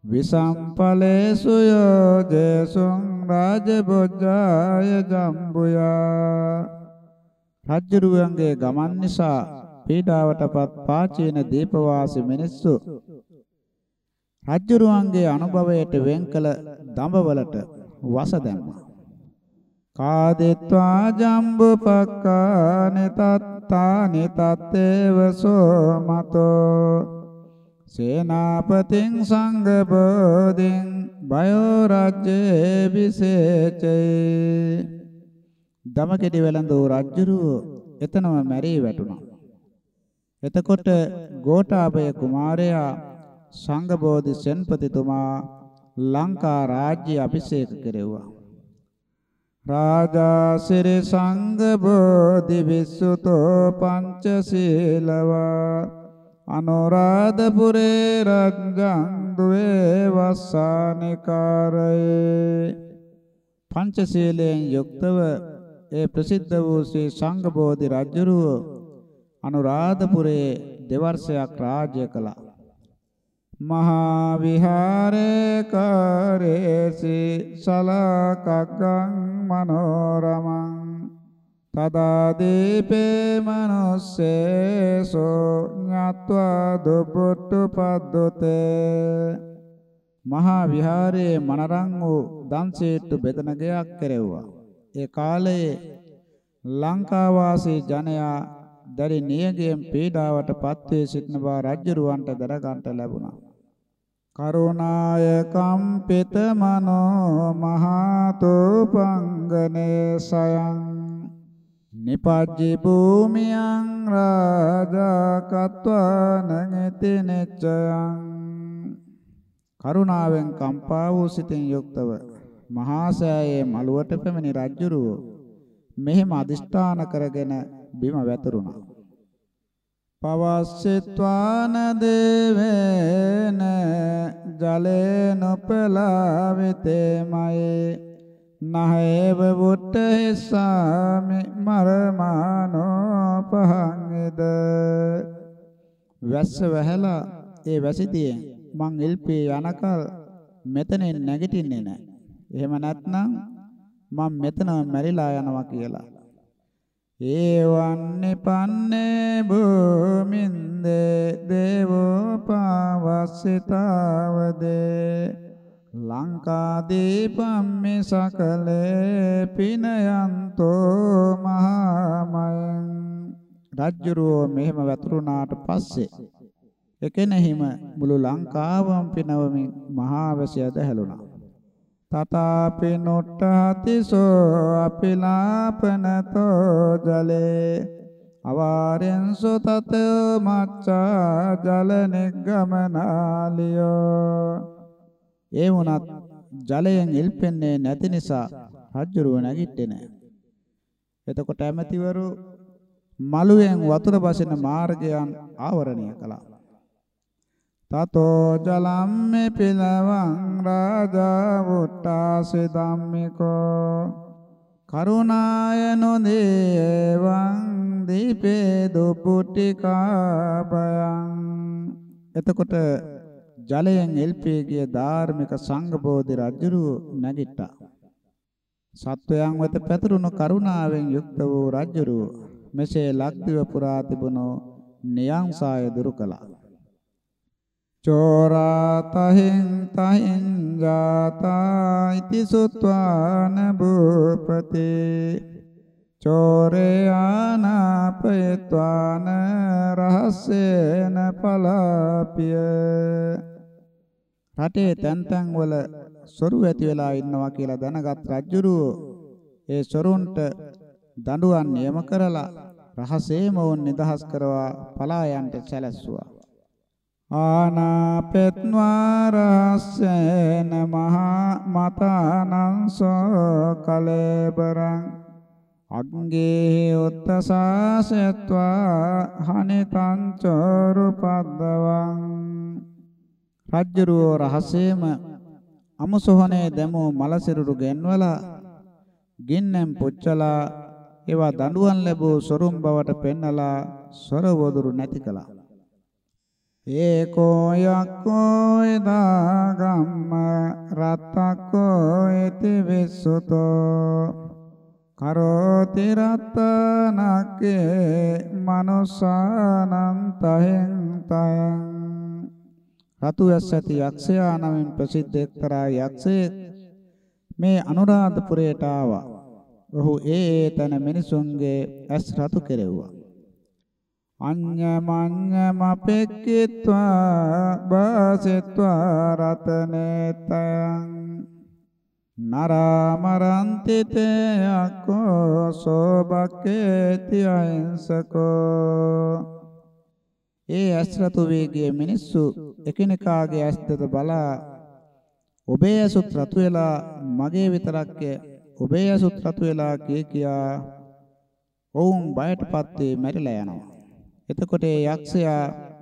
විසම්පලේසු යෝජේසුං රාජබොජ්ජාය ජම්බුයා රජ්ජුරුවන්ගේ ගමන් නිසා පීඩාවටපත් පාචීන දීපවාසී මිනිස්සු රජ්ජුරුවන්ගේ අනුභවයට වෙන් කළ දඹවලට වස දැම්මා. කාදිත්වා ජම්බුපක්කානි තත්තානි තත්තේව සෝමතෝ. සේනාපතින් සංඝ බෝධින් බයෝ රජ්ජේ විසේචේ දමකෙඩි වෙලඳෝ රජුරුව එතනම මැරී වැටුණා. එතකොට ගෝඨාභය කුමාරයා සංඝ බෝධි සෙන්පතිතුමා ලංකා රාජ්‍ය අභිෂේක කෙරෙව්වා. රාජා සිරි සංඝ බෝධි විසුතෝ පංචශීලවා අනුරාධපුරේ රංගං දුවේ වස්සානිකාරයේ. පංචශීලයෙන් යුක්තව ඒ ප්‍රසිද්ධ වූ ශ්‍රී සංඝ බෝධි රජුරුව අනුරාධපුරයේ දෙවර්ෂයක් රාජ්‍ය කළා. මහා විහාරේ කරේසි සලකග්ගං මනෝරමං තදා දීපේ මනුස්සේසෝ ඤත්වා දුබ්බුට්ටු පද්දුතේ. මහා විහාරයේ මනරං වූ දන්සීට්ටු බෙදන ගයක් කෙරෙව්වා. ඒ කාලයේ ලංකාවාසී ජනයා දැරි නියගයෙන් පීඩාවට පත්වී සිටින බව රජුරවන්ට දරගන්ට ලැබුණා. කරුණාය කම්පිත මනෝ මහතෝපංගනේ සයං නිපජ්ජි භූමියං රාජා කତ୍වාන නෙති නෙච්චයං කරුණාවෙන් කම්පා වූ සිතින් යුක්තව මහා සෑයේ මළුවට පැමිණි රජුරුව මෙහෙම අදිෂ්ඨාන කරගෙන බිම වැතුරුණා පවස්සෙත්වාන දේවේන ජලේ නොපලාවිතේමයේ නහේව වුට්ට හිස්සාමි මරමානෝ පහන්ගෙද වැස්ස වැහැලා ඒ වැසිතියෙන් මං එල්පේ යනකල් මෙතනින් නැගිටින්නේ නැහැ. එහෙම නැත්නම් මම මෙතන මැරිලා යනවා කියලා. ඒවන්නේ පන්නේ භූමින්දේ දේවෝ පාවස්සිතාවදේ? ලංකාදීපම්මි සකලේ පිනයන්තෝ මහාමයං රජ්ජුරුව මෙහෙම වැතුරුණාට පස්සේ එකෙනෙහිම මුළු ලංකාවම පිනවමින් මහා වැසියද හැලුණා. තතාපි නොට්ටහතිසෝ අපිලාපනතෝ ජලේ අවාරෙන්සු තතෝ මච්චා ජල නිග්ගමනාලියෝ ඒ වුණත් ජලයෙන් ඉල්පෙන්නේ නැති නිසා රජ්ජුරුව නැගිට්ටේ නැහැ. එතකොට ඇමතිවරු මළුවෙන් වතුර බසින මාර්ගයන් ආවරණය කළා. තතෝ ජලම්මේ පිලවං රාජා වුට්ටාසි ධම්මිකෝ. කරුණාය නොදේවං දීපේ දුපුටිකාපයං. එතකොට ජලයෙන් එල්පී ගිය ධාර්මික සංඝ බෝධි රජුරු නැගිට්ටා. සත්වයන් වෙත පැතුරුණු කරුණාවෙන් යුක්ත වූ රජුරු මෙසේ ලක්දිව පුරා තිබුණු නියංසාය දුරු කළා. චෝරා තහින් තහින් ජාතා ඉති සුත්වාන භූපතේ චෝරේ ආනාපයත්වාන රහස්සේන පලාපිය රටේ තැන් තැන් වල සොරු ඇති වෙලා ඉන්නවා කියලා දැනගත් රජුරුව ඒ සොරුන්ට දඬුවම් නියම කරලා රහසේම වුන් නිදහස් කරවා පලා යන්ට සැලැස්සුවා. ආනාපෙත්වාරස්සේන මහා මතානංසෝ කලේබරං අග්ගේ උත්තසාසත්වා හනිතං චෝරුපද්දවං රජ්ජුරුව රහසේම අමුසොහනේ දැමූ මලසිරුරු ගෙන්වලා ගින්නෙන් පුච්චලා ඒවා දඬුවම් ලැබූ සොරුම් බවට පෙන්නලා සොර වදුරු නැති කළා. ඒකෝ යක්කෝ එදාගම්ම රත්තක්කෝ ඉති විසුතෝ. කරෝති රත්තනක්කේ මනුසානං තහෙන් තයං රතු ඇස් ඇති යක්ෂයා නමින් ප්‍රසිද්ධ එක්තරා යක්ෂයෙක් මේ අනුරාධපුරයට ආවා. ඔහු ඒ ඒ තන මිනිසුන්ගේ ඇස් රතු කෙරෙව්වා. අඤ්ඤමඤ්ඤමපෙක්කිත්වා බාසෙත්වා රතනේතයන් නරාමරන්ති තේ අක්කෝ සෝබක්කේති අහිංසකෝ ඒ ඇස්රතු වේගයේ මිනිස්සු එකිනෙකාගේ ඇස් දෙත බලා ඔබේ ඇසුත් රතු වෙලා මගේ විතරක් ඔබේ ඇසුත් රතු වෙලා කිය කියා ඔවුන් බයටපත් වී මැරිලා යනවා. එතකොට ඒ යක්ෂයා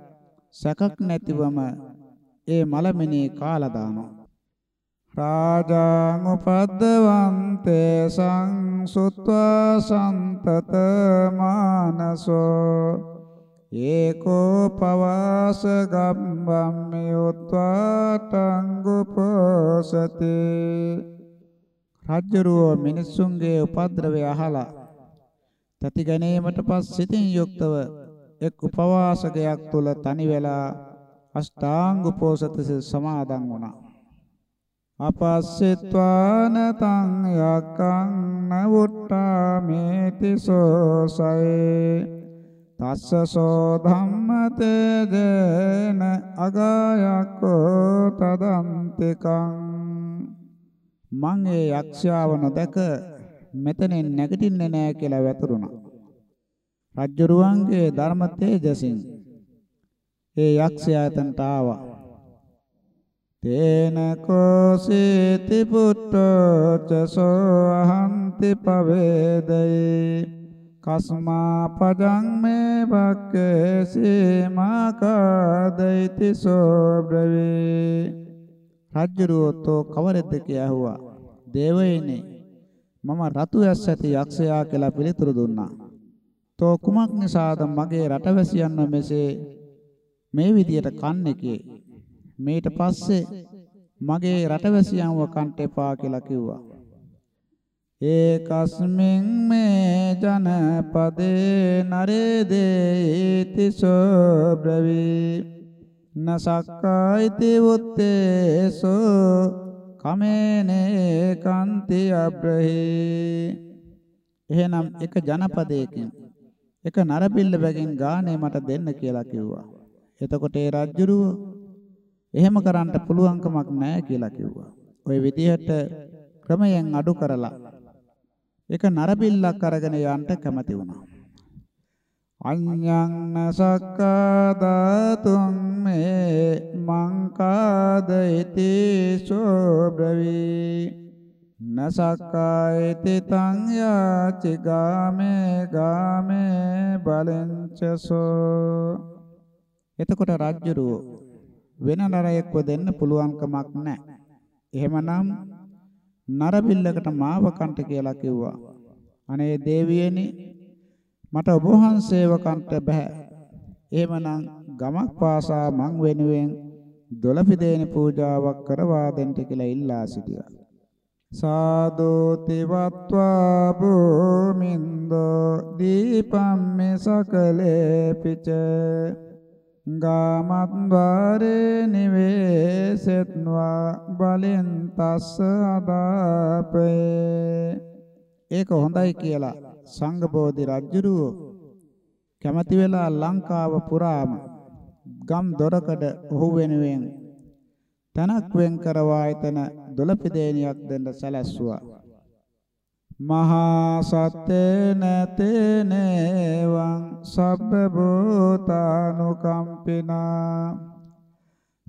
සැකක් නැතිවම ඒ මලමිනී කාලා දානවා. රාජං උපද්දවන්තේ සංසුත්වා සම්තත මානසෝ ඒකෝ පවාස ගම්බම් යොත්වා තංගුපසති රජ්ජරුව මිනිසුන්ගේ උපද්‍රවය අහලා තති ගැනීමට පස් සිතින් යුක්තව එක් උපවාසකයක් තුල තනි වෙලා අෂ්ටාංග උපෝසත සමාදන් වුණා. අපස්සෙත්වාන තං යක්ඛං නවුට්ටාමේති සෝසයේ තස්සසෝ ධම්මතේ දේන අගායකෝ තදන්තිකං මං ඒ යක්ෂයාව නොදක මෙතනින් නැගිටින්නේ නැහැ කියලා වැතුරුණා. රජ්ජුරුවන්ගේ ධර්ම තේජසින් ඒ යක්ෂයා එතනට ආවා. තේන කෝසීති පුට්ටෝ චසෝ අහන්ති පවේදේ කස්මා පදං මේ බක්කේ සීමාකාදයිති සෝබ්‍රවේ රජ්ජුරුවෝ කවරෙද්ද කියලා ඇහුවා. දේවයිනේ මම රතු ඇස් ඇති යක්ෂයා කියලා පිළිතුරු දුන්නා. තෝ කුමක් නිසාද මගේ රටවැසියන්ව මෙසේ මේ විදියට කන්නේකේ මේට පස්සේ මගේ රටවැසියන්ව කන්ට එපා කියලා කිව්වා. ඒකස්මින් මේ ජනපදේ නරේ දේති සෝබ්‍රවි නසක්කායිති උත්තේසෝ කමේනේ කන්ති අබ්‍රහි. එහෙනම් එක ජනපදයකින් එක නරබිල්ල බැගින් ගානේ මට දෙන්න කියලා කිව්වා. එතකොට ඒ රජුරුව එහෙම කරන්න පුළුවන්කමක් නැහැ කියලා කිව්වා. ওই විදිහට ක්‍රමයෙන් අඩු කරලා එක නරබිල්ලක් අරගෙන යන්න කැමති වුණා. අඤ්ඤං නසක්කාදාතුම් මේ මංකාදයිති සෝබ්‍රවී නසක්කායති තං යාචි ගාමේ ගාමේ බලෙන්චසෝ එතකොට රාජ්‍යරුව වෙන නරයෙක්ව දෙන්න පුළුවන් කමක් නැහැ. එහෙමනම් නරබිල්ලකට මාව කන්ට කියලා කිව්වා. අනේ දේවියනි මට ඔබ වහන්සේව කන්ට බෑ. එහෙමනම් ගමක් පාසා මං වෙනුවෙන් දොළපිදේනි පූජාවක් කරවා දෙන්න කියලා ඉල්ලා සිටියා. සාදෝති වත්වා භූමින්දෝ දීපම්මේ සකලේ පිච. ගාමද්්වාරේ නිවේසෙත්වා බලෙන් තස්ස අදාපේ. ඒක හොඳයි කියලා සංඝබෝධි රජුරුව කැමති වෙලා ලංකාව පුරාම ගම් දොරකඩ ඔහු වෙනුවෙන් තනක් වෙන් කරවා එතන දොළපිදේනියක් දෙන්න සැලැස්සුවා. මහා සත්තේන තේනේවං සබ්බ භූතානුකම්පිනා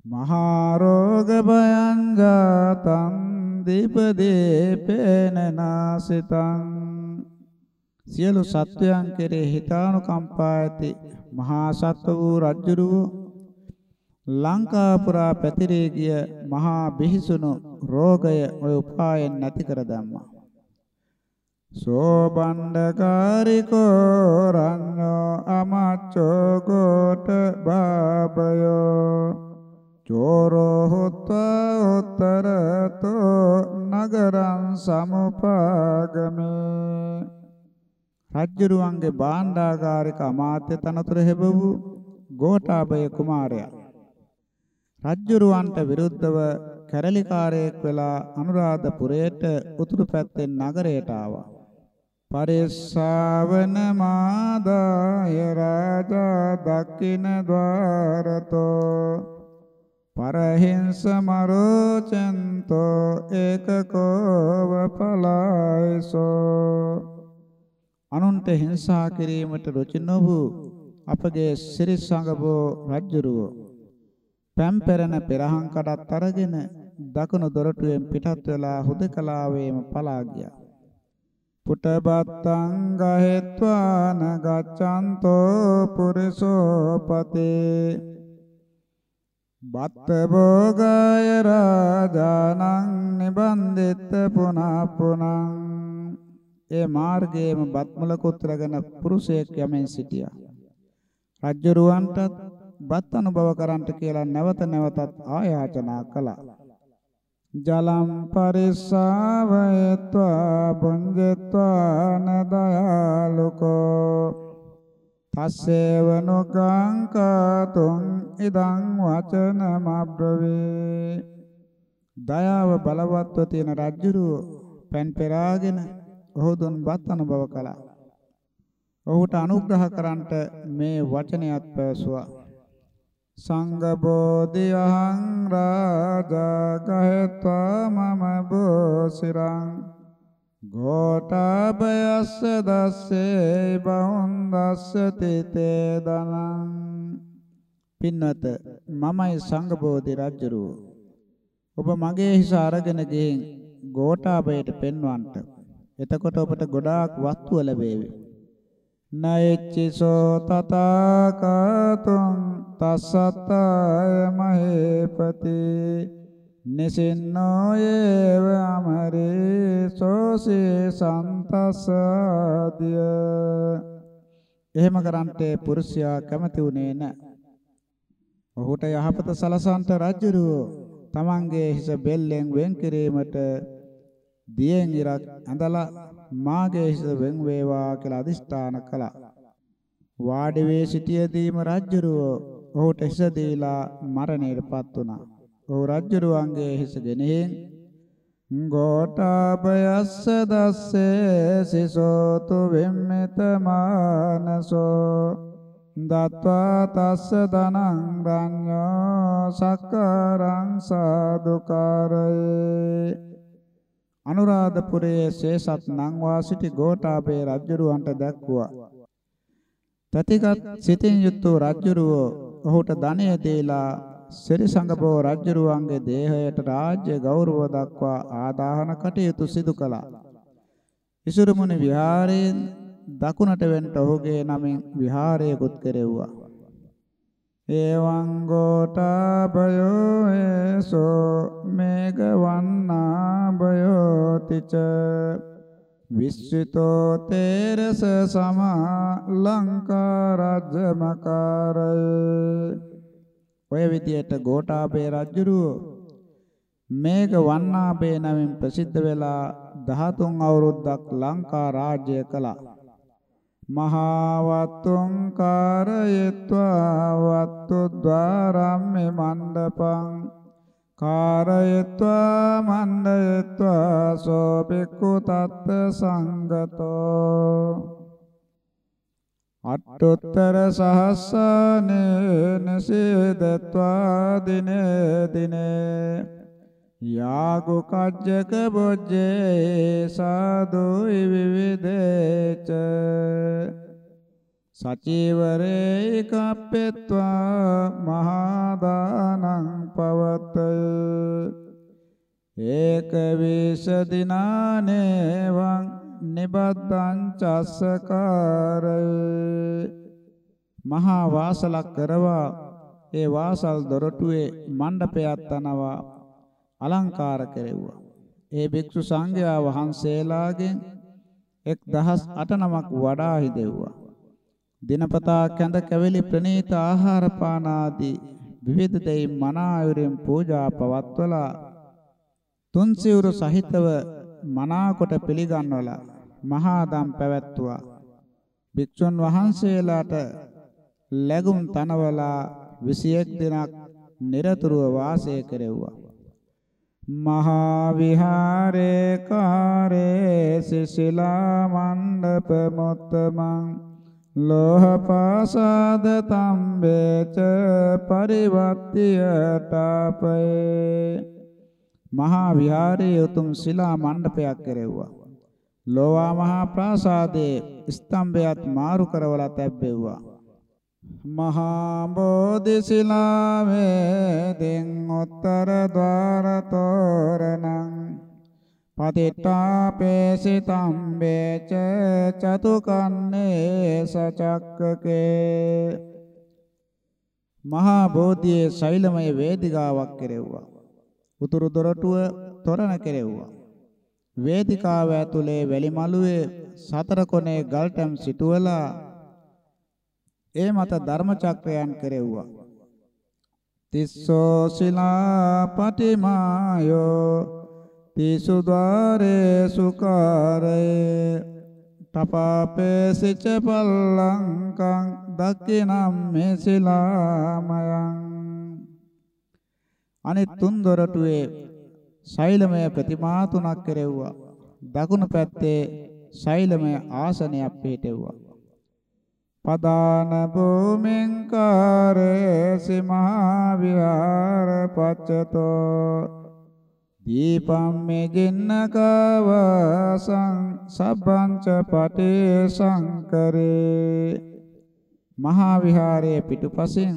මහා රෝග භයං ජාතං දීපදීපේන නාසිතං සියලු සත්වයන් කෙරෙහි හිතානුකම්පා ඇති මහා සත්ව වූ රජුරුවෝ ලංකාපුරා පැතිරී ගිය මහා බිහිසුණු රෝගය ඔය උපායෙන් නැති කර දැම්මා. සෝබණ්ඩකාරිකෝ රඤ්ඤෝ අමච්චෝ කොට බාබයෝ චෝරෝ හොත්ත උත්තරතෝ නගරං සමුපාගමේ රජ්ජුරුවන්ගේ භාණ්ඩාගාරික අමාත්‍ය තනතුර හැබවූ ගෝඨාභය කුමාරයා රජ්ජුරුවන්ට විරුද්ධව කැරලිකාරයෙක් වෙලා අනුරාධපුරයට උතුරු පැත්තෙන් නගරයට ආවා. පරිස්සාවන මාදාය රාජා දක්කින ద్వාරතෝ පරහිංස මරෝචන්තෝ ඒකකෝව පලායසෝ අනුන්ට හිංසා කිරීමට රුචි නොවූ අපගේ සිරි සංගබෝ රජ්ජුරුව පැම්පෙරණ පෙරහන් කඩත් අරගෙන දකුණු දොරටුවෙන් පිටත් වෙලා හුදකලාවේම පලා ගියා. පුටබත්තං ගහෙත්වාන ගච්ඡන්තෝ පුරිසෝ පතේ බත්ත භෝගය රාජානං නිබන්දිත පුනා පුනං. ඒ මාර්ගයේම බත්මල කුත්‍රගෙන පුරුෂයෙක් යමින් සිටියා. රජ්ජුරුවන්ටත් බත් අනුභව කරන්ට කියලා නැවත නැවතත් ආයාචනා කළා ජලම් පරිස්සාවයත්වා පුඤ්ජත්වා නදයාලුකෝ තස්සේව නුගංකතුං ඉදං වචනමබ්‍රවේ දයාව බලවත්ව තියෙන රජුරු පෙන් පෙරාගෙන ඔහු දුන් බත් අනුභව කළා. ඔහුට අනුග්‍රහ කරන්නට මේ වචනයත් පැවසුවා. සංඝ බෝධි අහං රාජා කහෙත්වා මම බෝසිරං. ගෝඨාභයස්ස දස්සේ බහුන් දස්සති තේ දනං පින්වත මමයි සංඝ බෝධි රජුරු ඔබ මගේ හිස අරගෙන ගිහින් ගෝඨාභයට පෙන්වන්නට. එතකොට ඔබට ගොඩාක් වස්තුව ලැබේවි. නයච්චිසෝ තථාගතං තස්සත්තාය මහේපති නිසින්නෝ යේව අමරේ සෝසේ සන්තසාදිය එහෙම කරන්ට පුරුෂයා කැමති උනේ නැ. ඔහුට යහපත සලසන්ට රජුරෝ තමන්ගේ හිස බෙල්ලෙන් වෙන් කිරීමට දියෙන් ඉරක් ඇඳලා මාගේ හිස වෙන් වේවා කියලා අදිෂ්ඨාන කළා. වාඩි වේ සිටියදීම රජුරෝ ඔහුට හිස දීලා මරණයටපත් වුණා. ඔහු රජුරුවන්ගේ හිස ගෙනෙහින් ගෝඨාභයස්ස දස්සේ සිසෝතු විම්මිත මානසෝ දත්වා තස්ස දනං රඤ්ඤෝ සක්කරං සාදුකාරේ අනුරාධපුරයේ ශේසත් නංවා සිටි ගෝඨාභය රජුරුවන්ට දැක්වුවා. තතිගත් සිතින් යුතු රජුරුවෝ ඔහුට ධනය දීලා සිරිසංගබෝ රජුරුවන්ගේ දේහයට රාජ්‍ය ගෞරව දක්වා ආදාහන කටයුතු සිදු කළා. ඉසුරුමුනි විහාරයෙන් දකුණට වෙන්න ඔහුගේ නමින් විහාරයකුත් කෙරෙව්වා. එවං ගෝඨාභයෝ ඒසෝ මේඝවන්නා භයෝතිච විශ්විතෝ තේරස සමා ලංකා රාජ්‍යමකාරය ඔය විදියට ගෝඨාභය රජුරුව මේක වන්නාභය නමින් ප්‍රසිද්ධ වෙලා 13 අවුරුද්දක් ලංකා රාජ්‍ය කළා. මහා වත්තුං කාරයත්වා වත්තු ద్వාරම්මේ මණ්ඩපං කාරයත්වා මණ්ඩයත්වා සෝපික්ඛු තත්ත සංගතෝ අට්ඨොත්තර සහස්සනේන සීදත්වා දිනේ දිනේ යාගු කජ්ජක බොජ්ජේ සාදු විවිදේච සචීවරේ කප්පෙත්වා මහා දානං පවතය ඒක විස දිනානේවං නිබද්දං චස්සකාරය. මහා වාසලක් කරවා ඒ වාසල් දොරටුවේ මණ්ඩපයක් තනවා අලංකාර කෙරෙව්වා. ඒ භික්ෂු සංඝයා වහන්සේලාගෙන් එක් දහස් අට නමක් වඩා හිදෙව්වා. දිනපතා කැඳ කැවිලි ප්‍රණීත ආහාර පාන ආදී විවිධ දෙයින් මනායුරින් පූජා පවත්වලා තුන් සිවුරු සහිතව මනාකොට පිළිගන්වලා මහා දම් පැවැත්තුවා. භික්ෂුන් වහන්සේලාට ලැබුම් තනවලා 21 දිනක් නිරතුරුව වාසය කෙරෙව්වා. මහා විහාරේ කාරේ සිසිලා මණ්ඩප මොත්තමං ලෝහපාසාද තම්බේච පරිවත්තිය තාපේ මහා විහාරයේ උතුම් ශිලා මණ්ඩපයක් කෙරෙව්වා. ලෝවා මහා ප්‍රාසාදයේ ස්තම්භයත් මාරු කරවලා තැබෙව්වා මහා බෝධිශිලාවේ දෙන් උත්තර ద్వාර තෝරණං පතිට්ඨාපේසි තම්බේච චතුකන්නේ සචක්කකේ මහා බෝධියේ ශෛලමය වේදිකාවක් කෙරෙව්වා. උතුරු දොරටුව තොරණ කෙරෙව්වා. වේදිකාව ඇතුලේ වැලි මළුවේ සතර කොනේ ගල්ටම් සිටුවලා ඒ මත ධර්ම චක්‍රයන් කෙරෙව්වා. තිස්සෝ ශිලා පටිමායෝ තිසු ద్వාරේ සුකාරේ තපාපේ සිච පල්ලංකං දක්ඛිනම් මේ ශිලාමයං අනිත් තුන් දොරටුවේ ශෛලමය ප්‍රතිමා තුනක් කෙරෙව්වා. දකුණු පැත්තේ ශෛලමය ආසනයක් පිහිටෙව්වා. පදාන භූමින් කාරේසි මහා විහාර පච්චතෝ. දීපම් මේ ජින්නකවසං සබ්බංච පටේ සංකරේ මහා විහාරයේ පිටුපසින්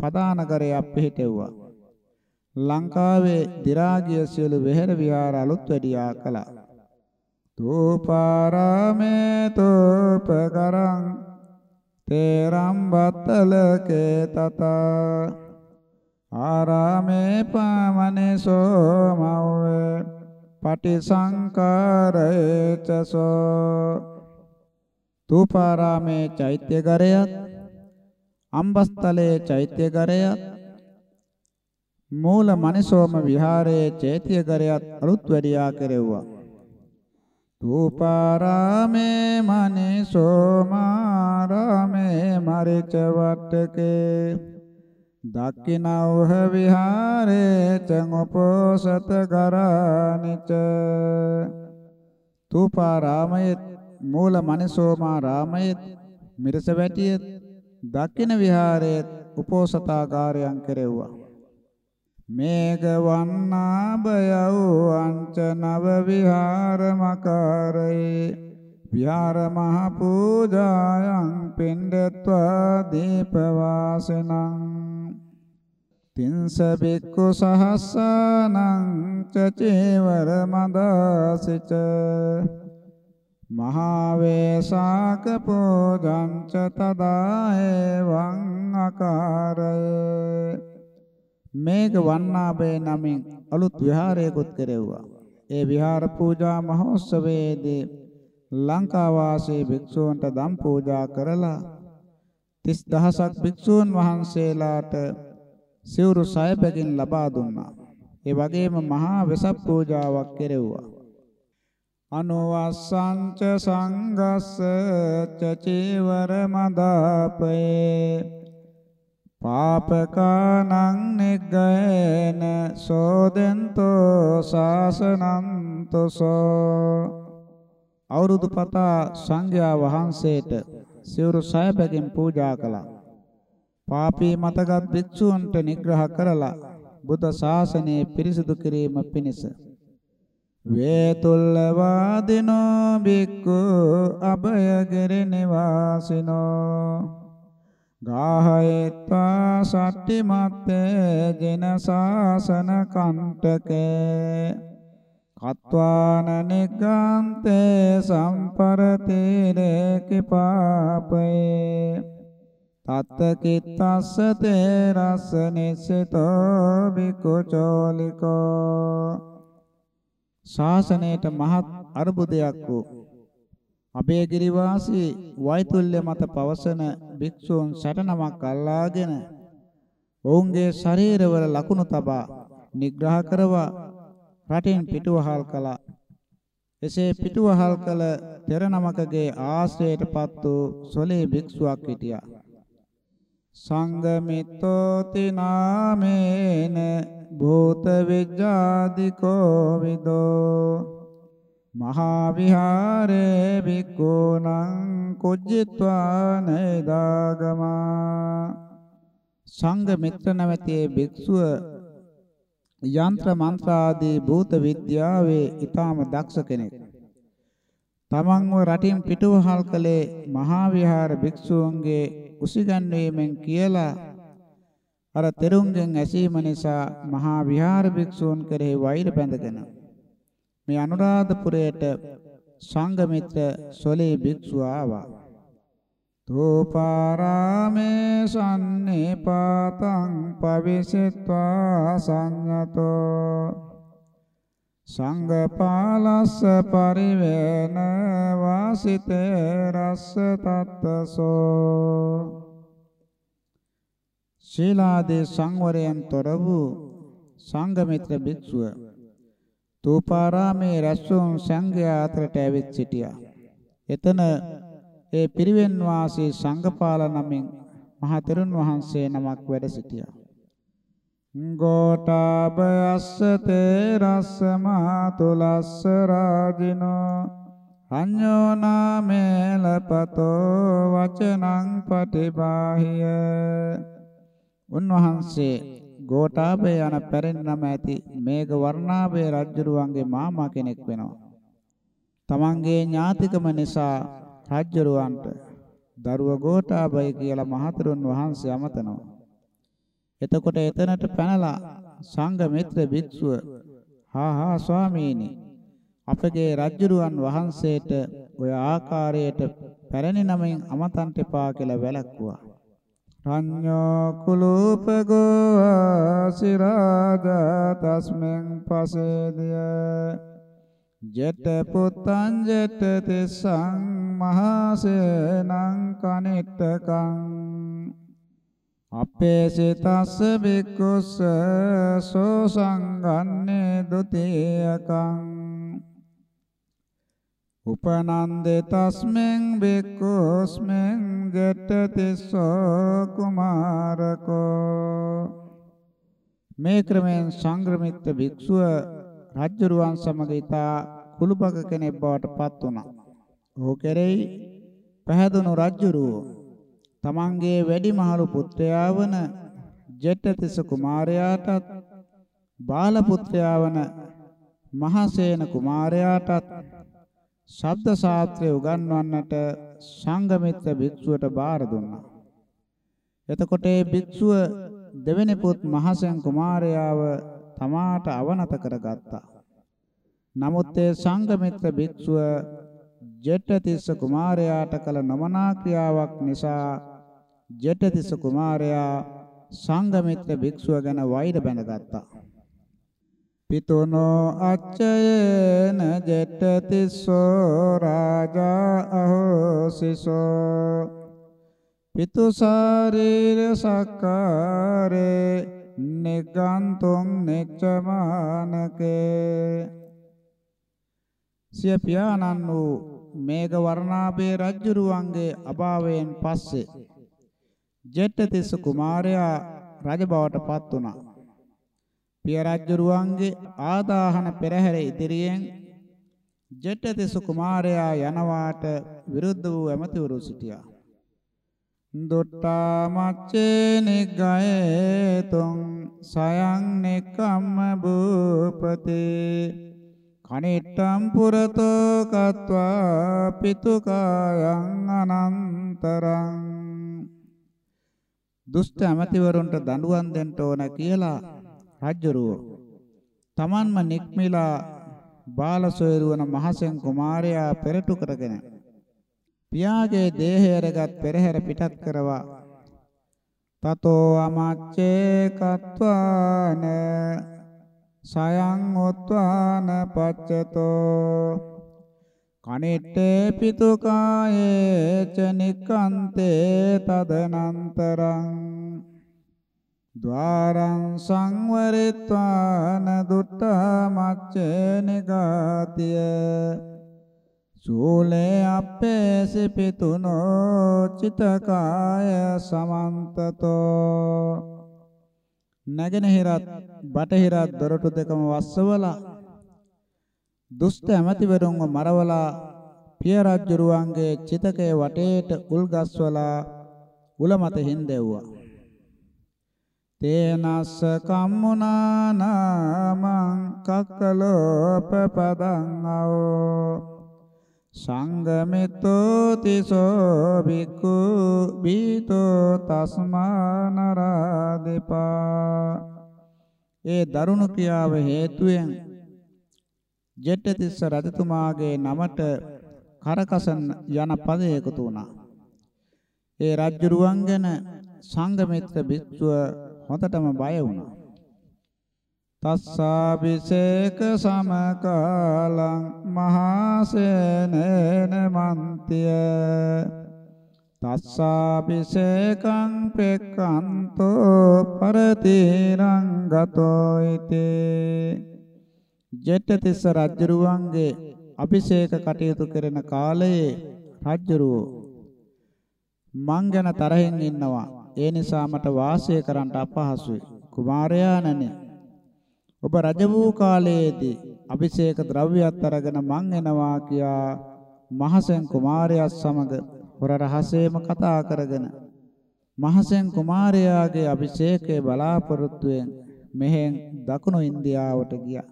පදානකරයක් පිහිටෙව්වා ලංකාවේ දි รา ගිය සියලු වෙහෙර විහාර අලුත් වැඩියා කළා. තෝපාරාමේ තෝපකරං තේරම් බත්තලකේ තත. ආරාමේ පාමනේසෝ මව්වේ පටිසංකාරේ චසෝ තූපාරාමේ චෛත්‍යගරයත් අම්බස්තලේ චෛත්‍යගරයත් මූල මනසෝම විහාරයේ චෛත්‍යගරයත් අලුත් වැඩියා කෙරෙව්වා. රූපාරාමේ මනසෝමාරාමේ මරිච වට්ටකේ දක්ඛිනවහ විහාරේ චංඋපෝසත කරානිච තූපාරාමයේ මූල මනසෝමාරාමයේ මිරස වැටියේ දක්ඛින විහාරයේ උපෝසතාගාරයන් කෙරෙව්වා. මේඝ වන්නාභයෝ අංච නව විහාර මකාරේ විහාර මහ පූජායන් පින්ඩත්වා දීප වාසනං තින්ස බික්කු සහස්සනං චචේවර මදාසිච. මහා වේසාක පෝදං ච තදාය වං අකාරය. මේක වන්නාබේ නමින් අලුත් විහාරයකුත් කෙරෙව්වා. ඒ විහාර පූජා මහෝත්සවයේදී ලංකා වාසී භික්ෂූන්ට දම් පූජා කරලා 30000ක් භික්ෂූන් වහන්සේලාට සිවුරු සයපකින් ලබා දුන්නා. ඒ වගේම මහා වෙසක් පූජාවක් කෙරෙව්වා. අනුවස්සංච සංගස්ස චචීවර මදාපේ පාපකානං නිග්ගයන සෝදෙන්තෝ සාසනන්තසෝ අවුරුදු පතා සංඝයා වහන්සේට සිවුරු සයපකින් පූජා කළා. පාපී මතගත් භික්ෂූන්ට නිග්‍රහ කරලා බුද්ධ ශාසනය පිරිසිදු කිරීම පිණිස. වේතුල්ල වාදිනෝ බික්ඛු අභයගිරි නිවාසිනෝ. ගාහයත්වා සට්ටි මත්තේ ජින සාසන කණ්ඨකේ කත්වාන නිග්ගන්තේ සම්පරති රේකි පාපේ තත්ත කිත්තස්ස තේ රස නිසිතෝ විකුචෝලිකෝ ශාසනයට මහත් අරුබුදයක් වූ අබේගිරි වාසී වෛතුල්‍ය මත පවසන භික්ෂූන් 69ක් අල්ලාගෙන ඔවුන්ගේ ශරීරවල ලකුණු තබා නිග්‍රහ කරවා රටින් පිටුවහල් කළා. එසේ පිටුවහල් කළ තෙර නමකගේ ආශ්‍රයයටපත් වූ සොලේ භික්ෂුවක් හිටියා. සංගමිත්තෝති නාමේන භූත විජ්ජාදිකෝ විදෝ මහා විහාරේ භික්ඛූනං කුජ්ජිත්වා නේදාගමා සංඝ මිත්‍ර නැවතී භික්ෂුව යంత్ర මන්ත්‍ර ආදී භූත විද්‍යාවේ ඊටාම දක්ෂ කෙනෙක්. තමන්ව රටින් පිටුවහල් කළේ මහා විහාර භික්ෂූන්ගේ උසිගන්වීමෙන් කියලා අර තෙරුන්ගෙන් ඇසීම නිසා මහා විහාර භික්ෂූන් කෙරෙහි වෛර බැඳගෙන මේ අනුරාධපුරයට සංඝ මිත්‍ර සොලේ භික්ෂුව ආවා. තෝපාරාමේ සන්නේපාතං පවිසිත්වා සංයතෝ සංඝපාලස්ස පරිවේන වාසිතේ රස්ස තත්තසෝ ශීලාදී සංවරයෙන් තොර වූ සංඝමිත්‍ර භික්ෂුව තෝපාරාමේ රැස්වුන් සංඝයා අතරට ඇවිත් සිටියා. එතන ඒ පිරිවෙන් වාසී සංඝපාල නමින් මහ තෙරුන් වහන්සේ නමක් වැඩ සිටියා. ගෝඨාභයස්ස තේ රස්ස මාතුලස්ස රාජිනෝ අඤ්ඤෝ නාමේලපතෝ වචනං පටිබාහිය උන්වහන්සේ ගෝඨාභය යන පැරණි නම ඇති මේඝ වර්ණාභය රජුරුවන්ගේ මාමා කෙනෙක් වෙනවා. තමන්ගේ ඥාතිකම නිසා රජ්ජරුවන්ට දරුව ගෝඨාභය කියලා මහතෙරුන් වහන්සේ අමතනවා. එතකොට එතනට පැනලා සංඝ මිත්‍ර භික්ෂුව හා හා ස්වාමීනි අපගේ රජ්ජරුවන් වහන්සේට ඔය ආකාරයට පැරණි නමින් අමතන්ට එපා කියලා වැළක්වුවා. රඤ්ඤෝ කුලූපගෝ ආසිරාජ තස්මෙන් පසේදිය ජෙට පුත්තං ජෙට තිස්සං මහසේනං කනිට්ටකං අපේ සිතස්ස බික්කුස්ස සෝ සංගන්නේ ဒ ුතියකං උපනන්දේ තස්මෙන් බික්කුස්මෙන් ජෙට තිස්සෝ කුමාරකෝ මේ ක්‍රමෙන් සංග්‍රමිත භික්ෂුව රජ්ජුරුවන් සමග ඊතා කුළුපක කෙනෙක් බවට පත් වුණා. ඔහු කෙරෙහි පැහැදුණු රජ්ජුරුව තමන්ගේ වැඩිමහලු පුත්‍රයා වන ජෙට්ටතිස්ස කුමාරයාටත් බාල පුත්‍රයා වන මහසේන කුමාරයාටත් ශබ්ද ශාස්ත්‍රය උගන්වන්නට සංඝමිත්‍ර භික්ෂුවට බාර දුන්නා. එතකොට ඒ භික්ෂුව දෙවෙනි පුත් මහසෙන් කුමාරයාව තමාට අවනත කරගත්තා. නමුත් ඒ සංඝමිත්‍ර භික්ෂුව ජෙට්ටතිස්ස කුමාරයාට කළ නමනා ක්‍රියාවක් නිසා ජෙට්ටතිස්ස කුමාරයා සංඝමිත්‍ර භික්ෂුව ගැන වෛර බැඳගත්තා. පිතුනෝ අච්චයේන ජෙට්ටතිස්සෝ රාජා අහෝසිසෝ පිතු ශරීර සක්කාරේ නිගන්තුං නෙච්චමානකේ සිය පියාණන් වූ මේඝ වර්ණාභේ රජුරුවන්ගේ අභාවයෙන් පස්සේ ජෙට්ටතිස්ස කුමාරයා රජ බවට පත් වුණා. පිය රජුරුවන්ගේ ආදාහන පෙරහැර ඉදිරියෙන් ජෙට්ටතිස්ස කුමාරයා යනවාට විරුද්ධ වූ ඇමතිවරු සිටියා. දුට්ටා මච්චේ නිග්ගයේ තුං සයං නිකම්ම භූපතේ කනිට්ටම් පුරතෝ කତ୍වා පිතුකායන් අනන්තරං. දුෂ්ට ඇමතිවරුන්ට දඬුවම් දෙන්න ඕන කියලා රජුරුව තමන්ම නික්මිලා බාලසොයරුවන මහසෙන් කුමාරයා පෙරටු කරගෙන පියාගේ දේහය අරගත් පෙරහැර පිටත් කරවා. තතෝ අමච්චේ කତ୍වාන සයං උත්වාන පච්චතෝ. කනිට්ඨේ පිතුකායේ ච නික්ඛන්තේ තදනන්තරං. ద్వාරං සංවරිත්වාන දුට්ඨ මච්චේ නිගාතිය. චූලේ අපේසි පිතුනෝ චිතකාය සමන්තතෝ. නැගෙනහිරත් බටහිරත් දොරටු දෙකම වස්සවලා දුෂ්ට ඇමතිවරුන්ව මරවලා පිය රජුරුවන්ගේ චිතකයේ වටේට උල් ගස්වලා උල මත හින්දෙව්වා. තේනස්ස කම්මුනා නාමං කක්කලෝපපදං අවෝ සංගමිතෝ තිසෝ බික්ඛු බීතෝ තස්මානරාදිපා ඒ දරුණු ක්‍රියාව හේතුවෙන් ජෙට්ටතිස්ස රජතුමාගේ නමට කරකසන් යන පද එකතු වුණා. ඒ රජුරුවන් ගැන සංඝමිත්‍ර භික්ෂුව හොඳටම බය වුණා. තස්සාபிසේක සමකාලං මහසේනේන මන්තිය. තස්සාபிසේකං පෙක්ඛන්තෝ පරතිරං ගතෝ ඉතේ ජෙට්ටතිස්ස රජුරුවන්ගේ අභිෂේක කටයුතු කරන කාලයේ රජුරුවෝ මං ගැන තරහින් ඉන්නවා. ඒ නිසා මට වාසය කරන්න අපහසුයි. කුමාරයාණනි ඔබ රජ වූ කාලයේදී අභිෂේක ද්‍රව්‍යات අරගෙන මං එනවා කියා මහසෙන් කුමාරයා සමග හොර රහසේම කතා කරගෙන මහසෙන් කුමාරයාගේ අභිෂේකයේ බලාපොරොත්තුවෙන් මෙහෙන් දකුණු ඉන්දියාවට ගියා.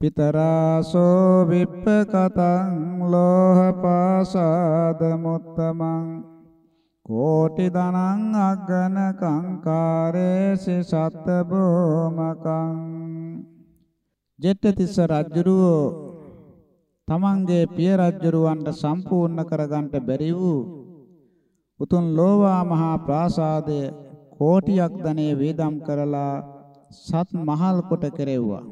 පිතරාසෝ විප්පකතං ලෝහපාසාද මුත්තමං කෝටි දනං අග්ගන කංකාරේසි සත්ත භූමකං ජෙට්ටතිස්ස රජුරෝ තමන්ගේ පිය රජුරවන්ට සම්පූර්ණ කරගන්න බැරි වූ උතුම් ලෝවා මහා ප්‍රාසාදය කෝටියක් ධනෙ වේදම් කරලා සත් මහල් කොට කෙරෙව්වා.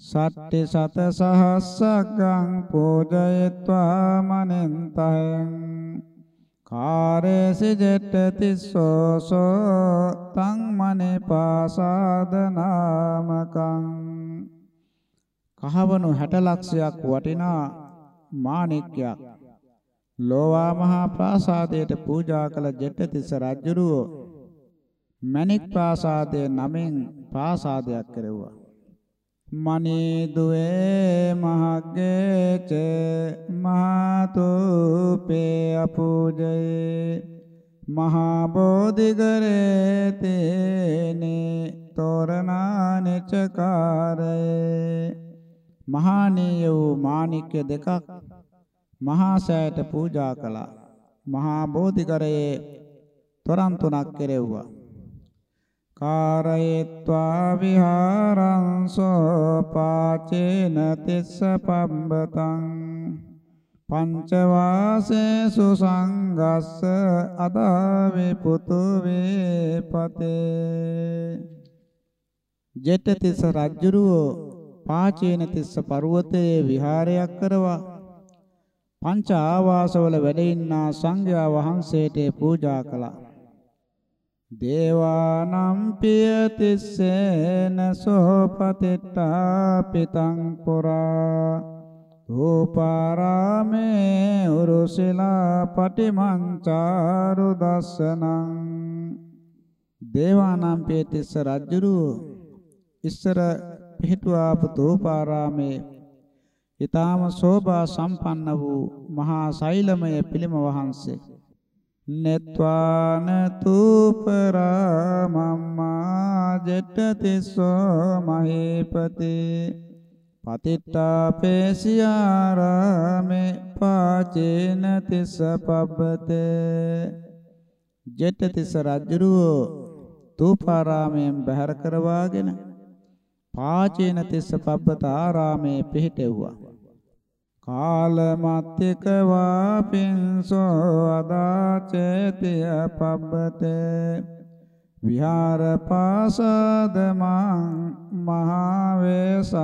සට්ටි සත සහස්සග්ගං පූජයත්වා මනෙන්තයං කාරේසි ජෙට්ටතිස්සෝසෝ තං මනේ පාසාදනාමකං. කහවණු 60 ලක්ෂයක් වටිනා මාණික්යක්. ලෝවා මහා ප්‍රාසාදයට පූජා කළ ජෙට්ටතිස්ස රජුරුව මණික් ප්‍රාසාදයේ නමින් ප්‍රාසාදයක් කෙරෙව්වා. මනේ දුවේ මහග්ගේච මහතෝපේ අපූජේ මහා බෝධිගරේ තේනේ තෝරණානිචකාරේ මහානීය වූ මාණික්‍ය දෙකක් මහා සෑයට පූජා කළා. මහා බෝධිගරේ තොරන් තුනක් කෙරෙව්වා. කාරයත්වා විහාරං සෝ පාචේන තිස්ස පම්බතං පංචවාසේසු සංගස්ස අදාවේ පුතු වේපතේ ජෙට්ටතිස්ස රජුරුව පාචේන තිස්ස පර්වතයේ විහාරයක් කරවා। පංච ආවාසවල වැඩ ඉන්නා සංඝයා වහන්සේට පූජා කළා। දේවානම් පියතිස්සේන සෝපතිට්ඨා පිතං පුරා. රූපාරාමේ උරුසිලා පටිමංචාරු දස්සනං. දේවානම් පියතිස්ස රජුරු ඉස්සර පිහිටුවාපු තෝපාරාමේ ඊ타ම සෝභා සම්පන්න වූ මහා සෛලමය පිළිම වහන්සේ නෙත්වාන තූපරා මම්මා ජෙට්ටතිස්සෝ මහේපති. පතිට්ඨාපේසියාරාමේ පාචේන තිස්ස පබ්බතේ. ජෙට්ටතිස්ස රජුරෝ තූපාරාමයෙන් බැහැර කරවාගෙන පාචේන තිස්ස පබ්බත ආරාමේ පිහිටෙව්වා. කාලමත්තික වාපින්සෝ අදාචේතිය පබ්බතේ. විහාර පාසදමං මහවේසාකමේවච.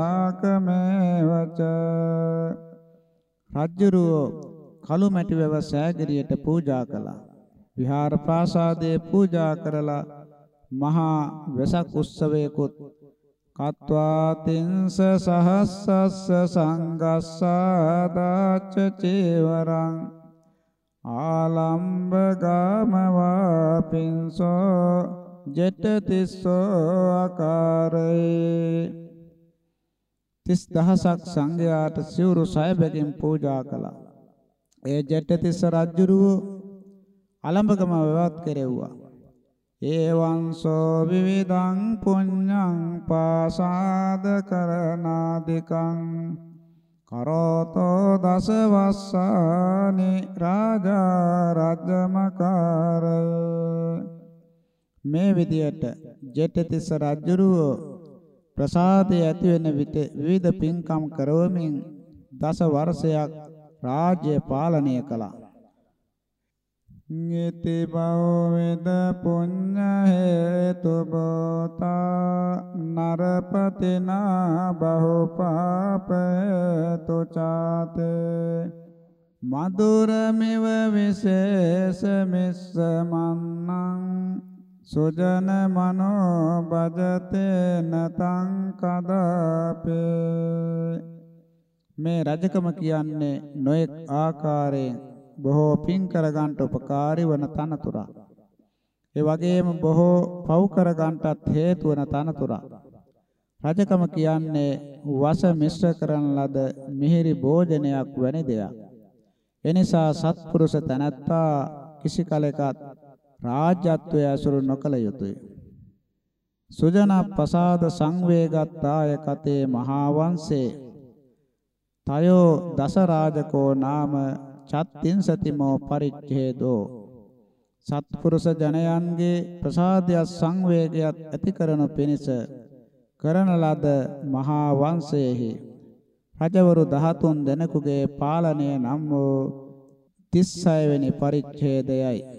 රජ්ජුරුව කළු මැටි වැව සෑගිරියට පූජා කළා. විහාර ප්‍රාසාදයේ පූජා කරලා මහා වෙසක් උත්සවයකුත් කତ୍වා තින්ස සහස්සස්ස සංගස්සාදාච්ච චේවරං ආලම්බ ගාමවා පින්සෝ ජෙට තිස්සෝ ආකාරේ තිස් දහසක් සංඝයාට සිවුරු සයබැගින් පූජා කළා. ඒ ජෙට තිස්ස රජුරුව අලඹගම වවත් කෙරෙව්වා. ඒවංසෝ විවිධං පුඤ්ඤං පාසාද කරනාදිකං කරෝතෝ දසවස්සානි රාජා රජමකාරය මේ විදියට ජෙටතිස්ස රජුරුව ප්‍රසාදයේ ඇති වෙන විට විවිධ පින්කම් කරවමින් දස වර්ෂයක් රාජ්‍ය පාලනය කළා. නිති බවවිද පුඤ්ඤ හේතු බෝතා නරපතිනා බහුපාපේතු චාතේ මధుරමිව විශේෂ මිස්සමන්නං සුජන මනෝ බජතේ නතං කදාපේ. මේ රජකම කියන්නේ නොඑක් ආකාරයෙන් බොහෝ පින් කරගන්නට උපකාරී වන තනතුරක්. ඒ වගේම බොහෝ පව් කරගන්නටත් හේතු වන තනතුරක්. රජකම කියන්නේ වස මිශ්‍ර කරන ලද මිහිරි භෝජනයක් වැනි දෙයක්. එනිසා සත්පුරුෂ තනත්තා කිසි කලෙකත් රාජ්‍යත්වය ඇසුරු නොකළ යුතුය. සුජන ප්‍රසාද සංවේගත්තාය කතේ මහා වංශේ තයෝ දස රාජකෝ නාම චත්තින් සතිමෝ පරිච්ඡේදෝ। සත්පුරුෂ ජනයන්ගේ ප්‍රසාදය සංවේගයත් ඇති කරන පිණිස කරන ලද මහා වංශයේහි රජවරු 13 දෙනෙකුගේ පාලනය නම් වූ 36 වෙනි පරිච්ඡේදයයි।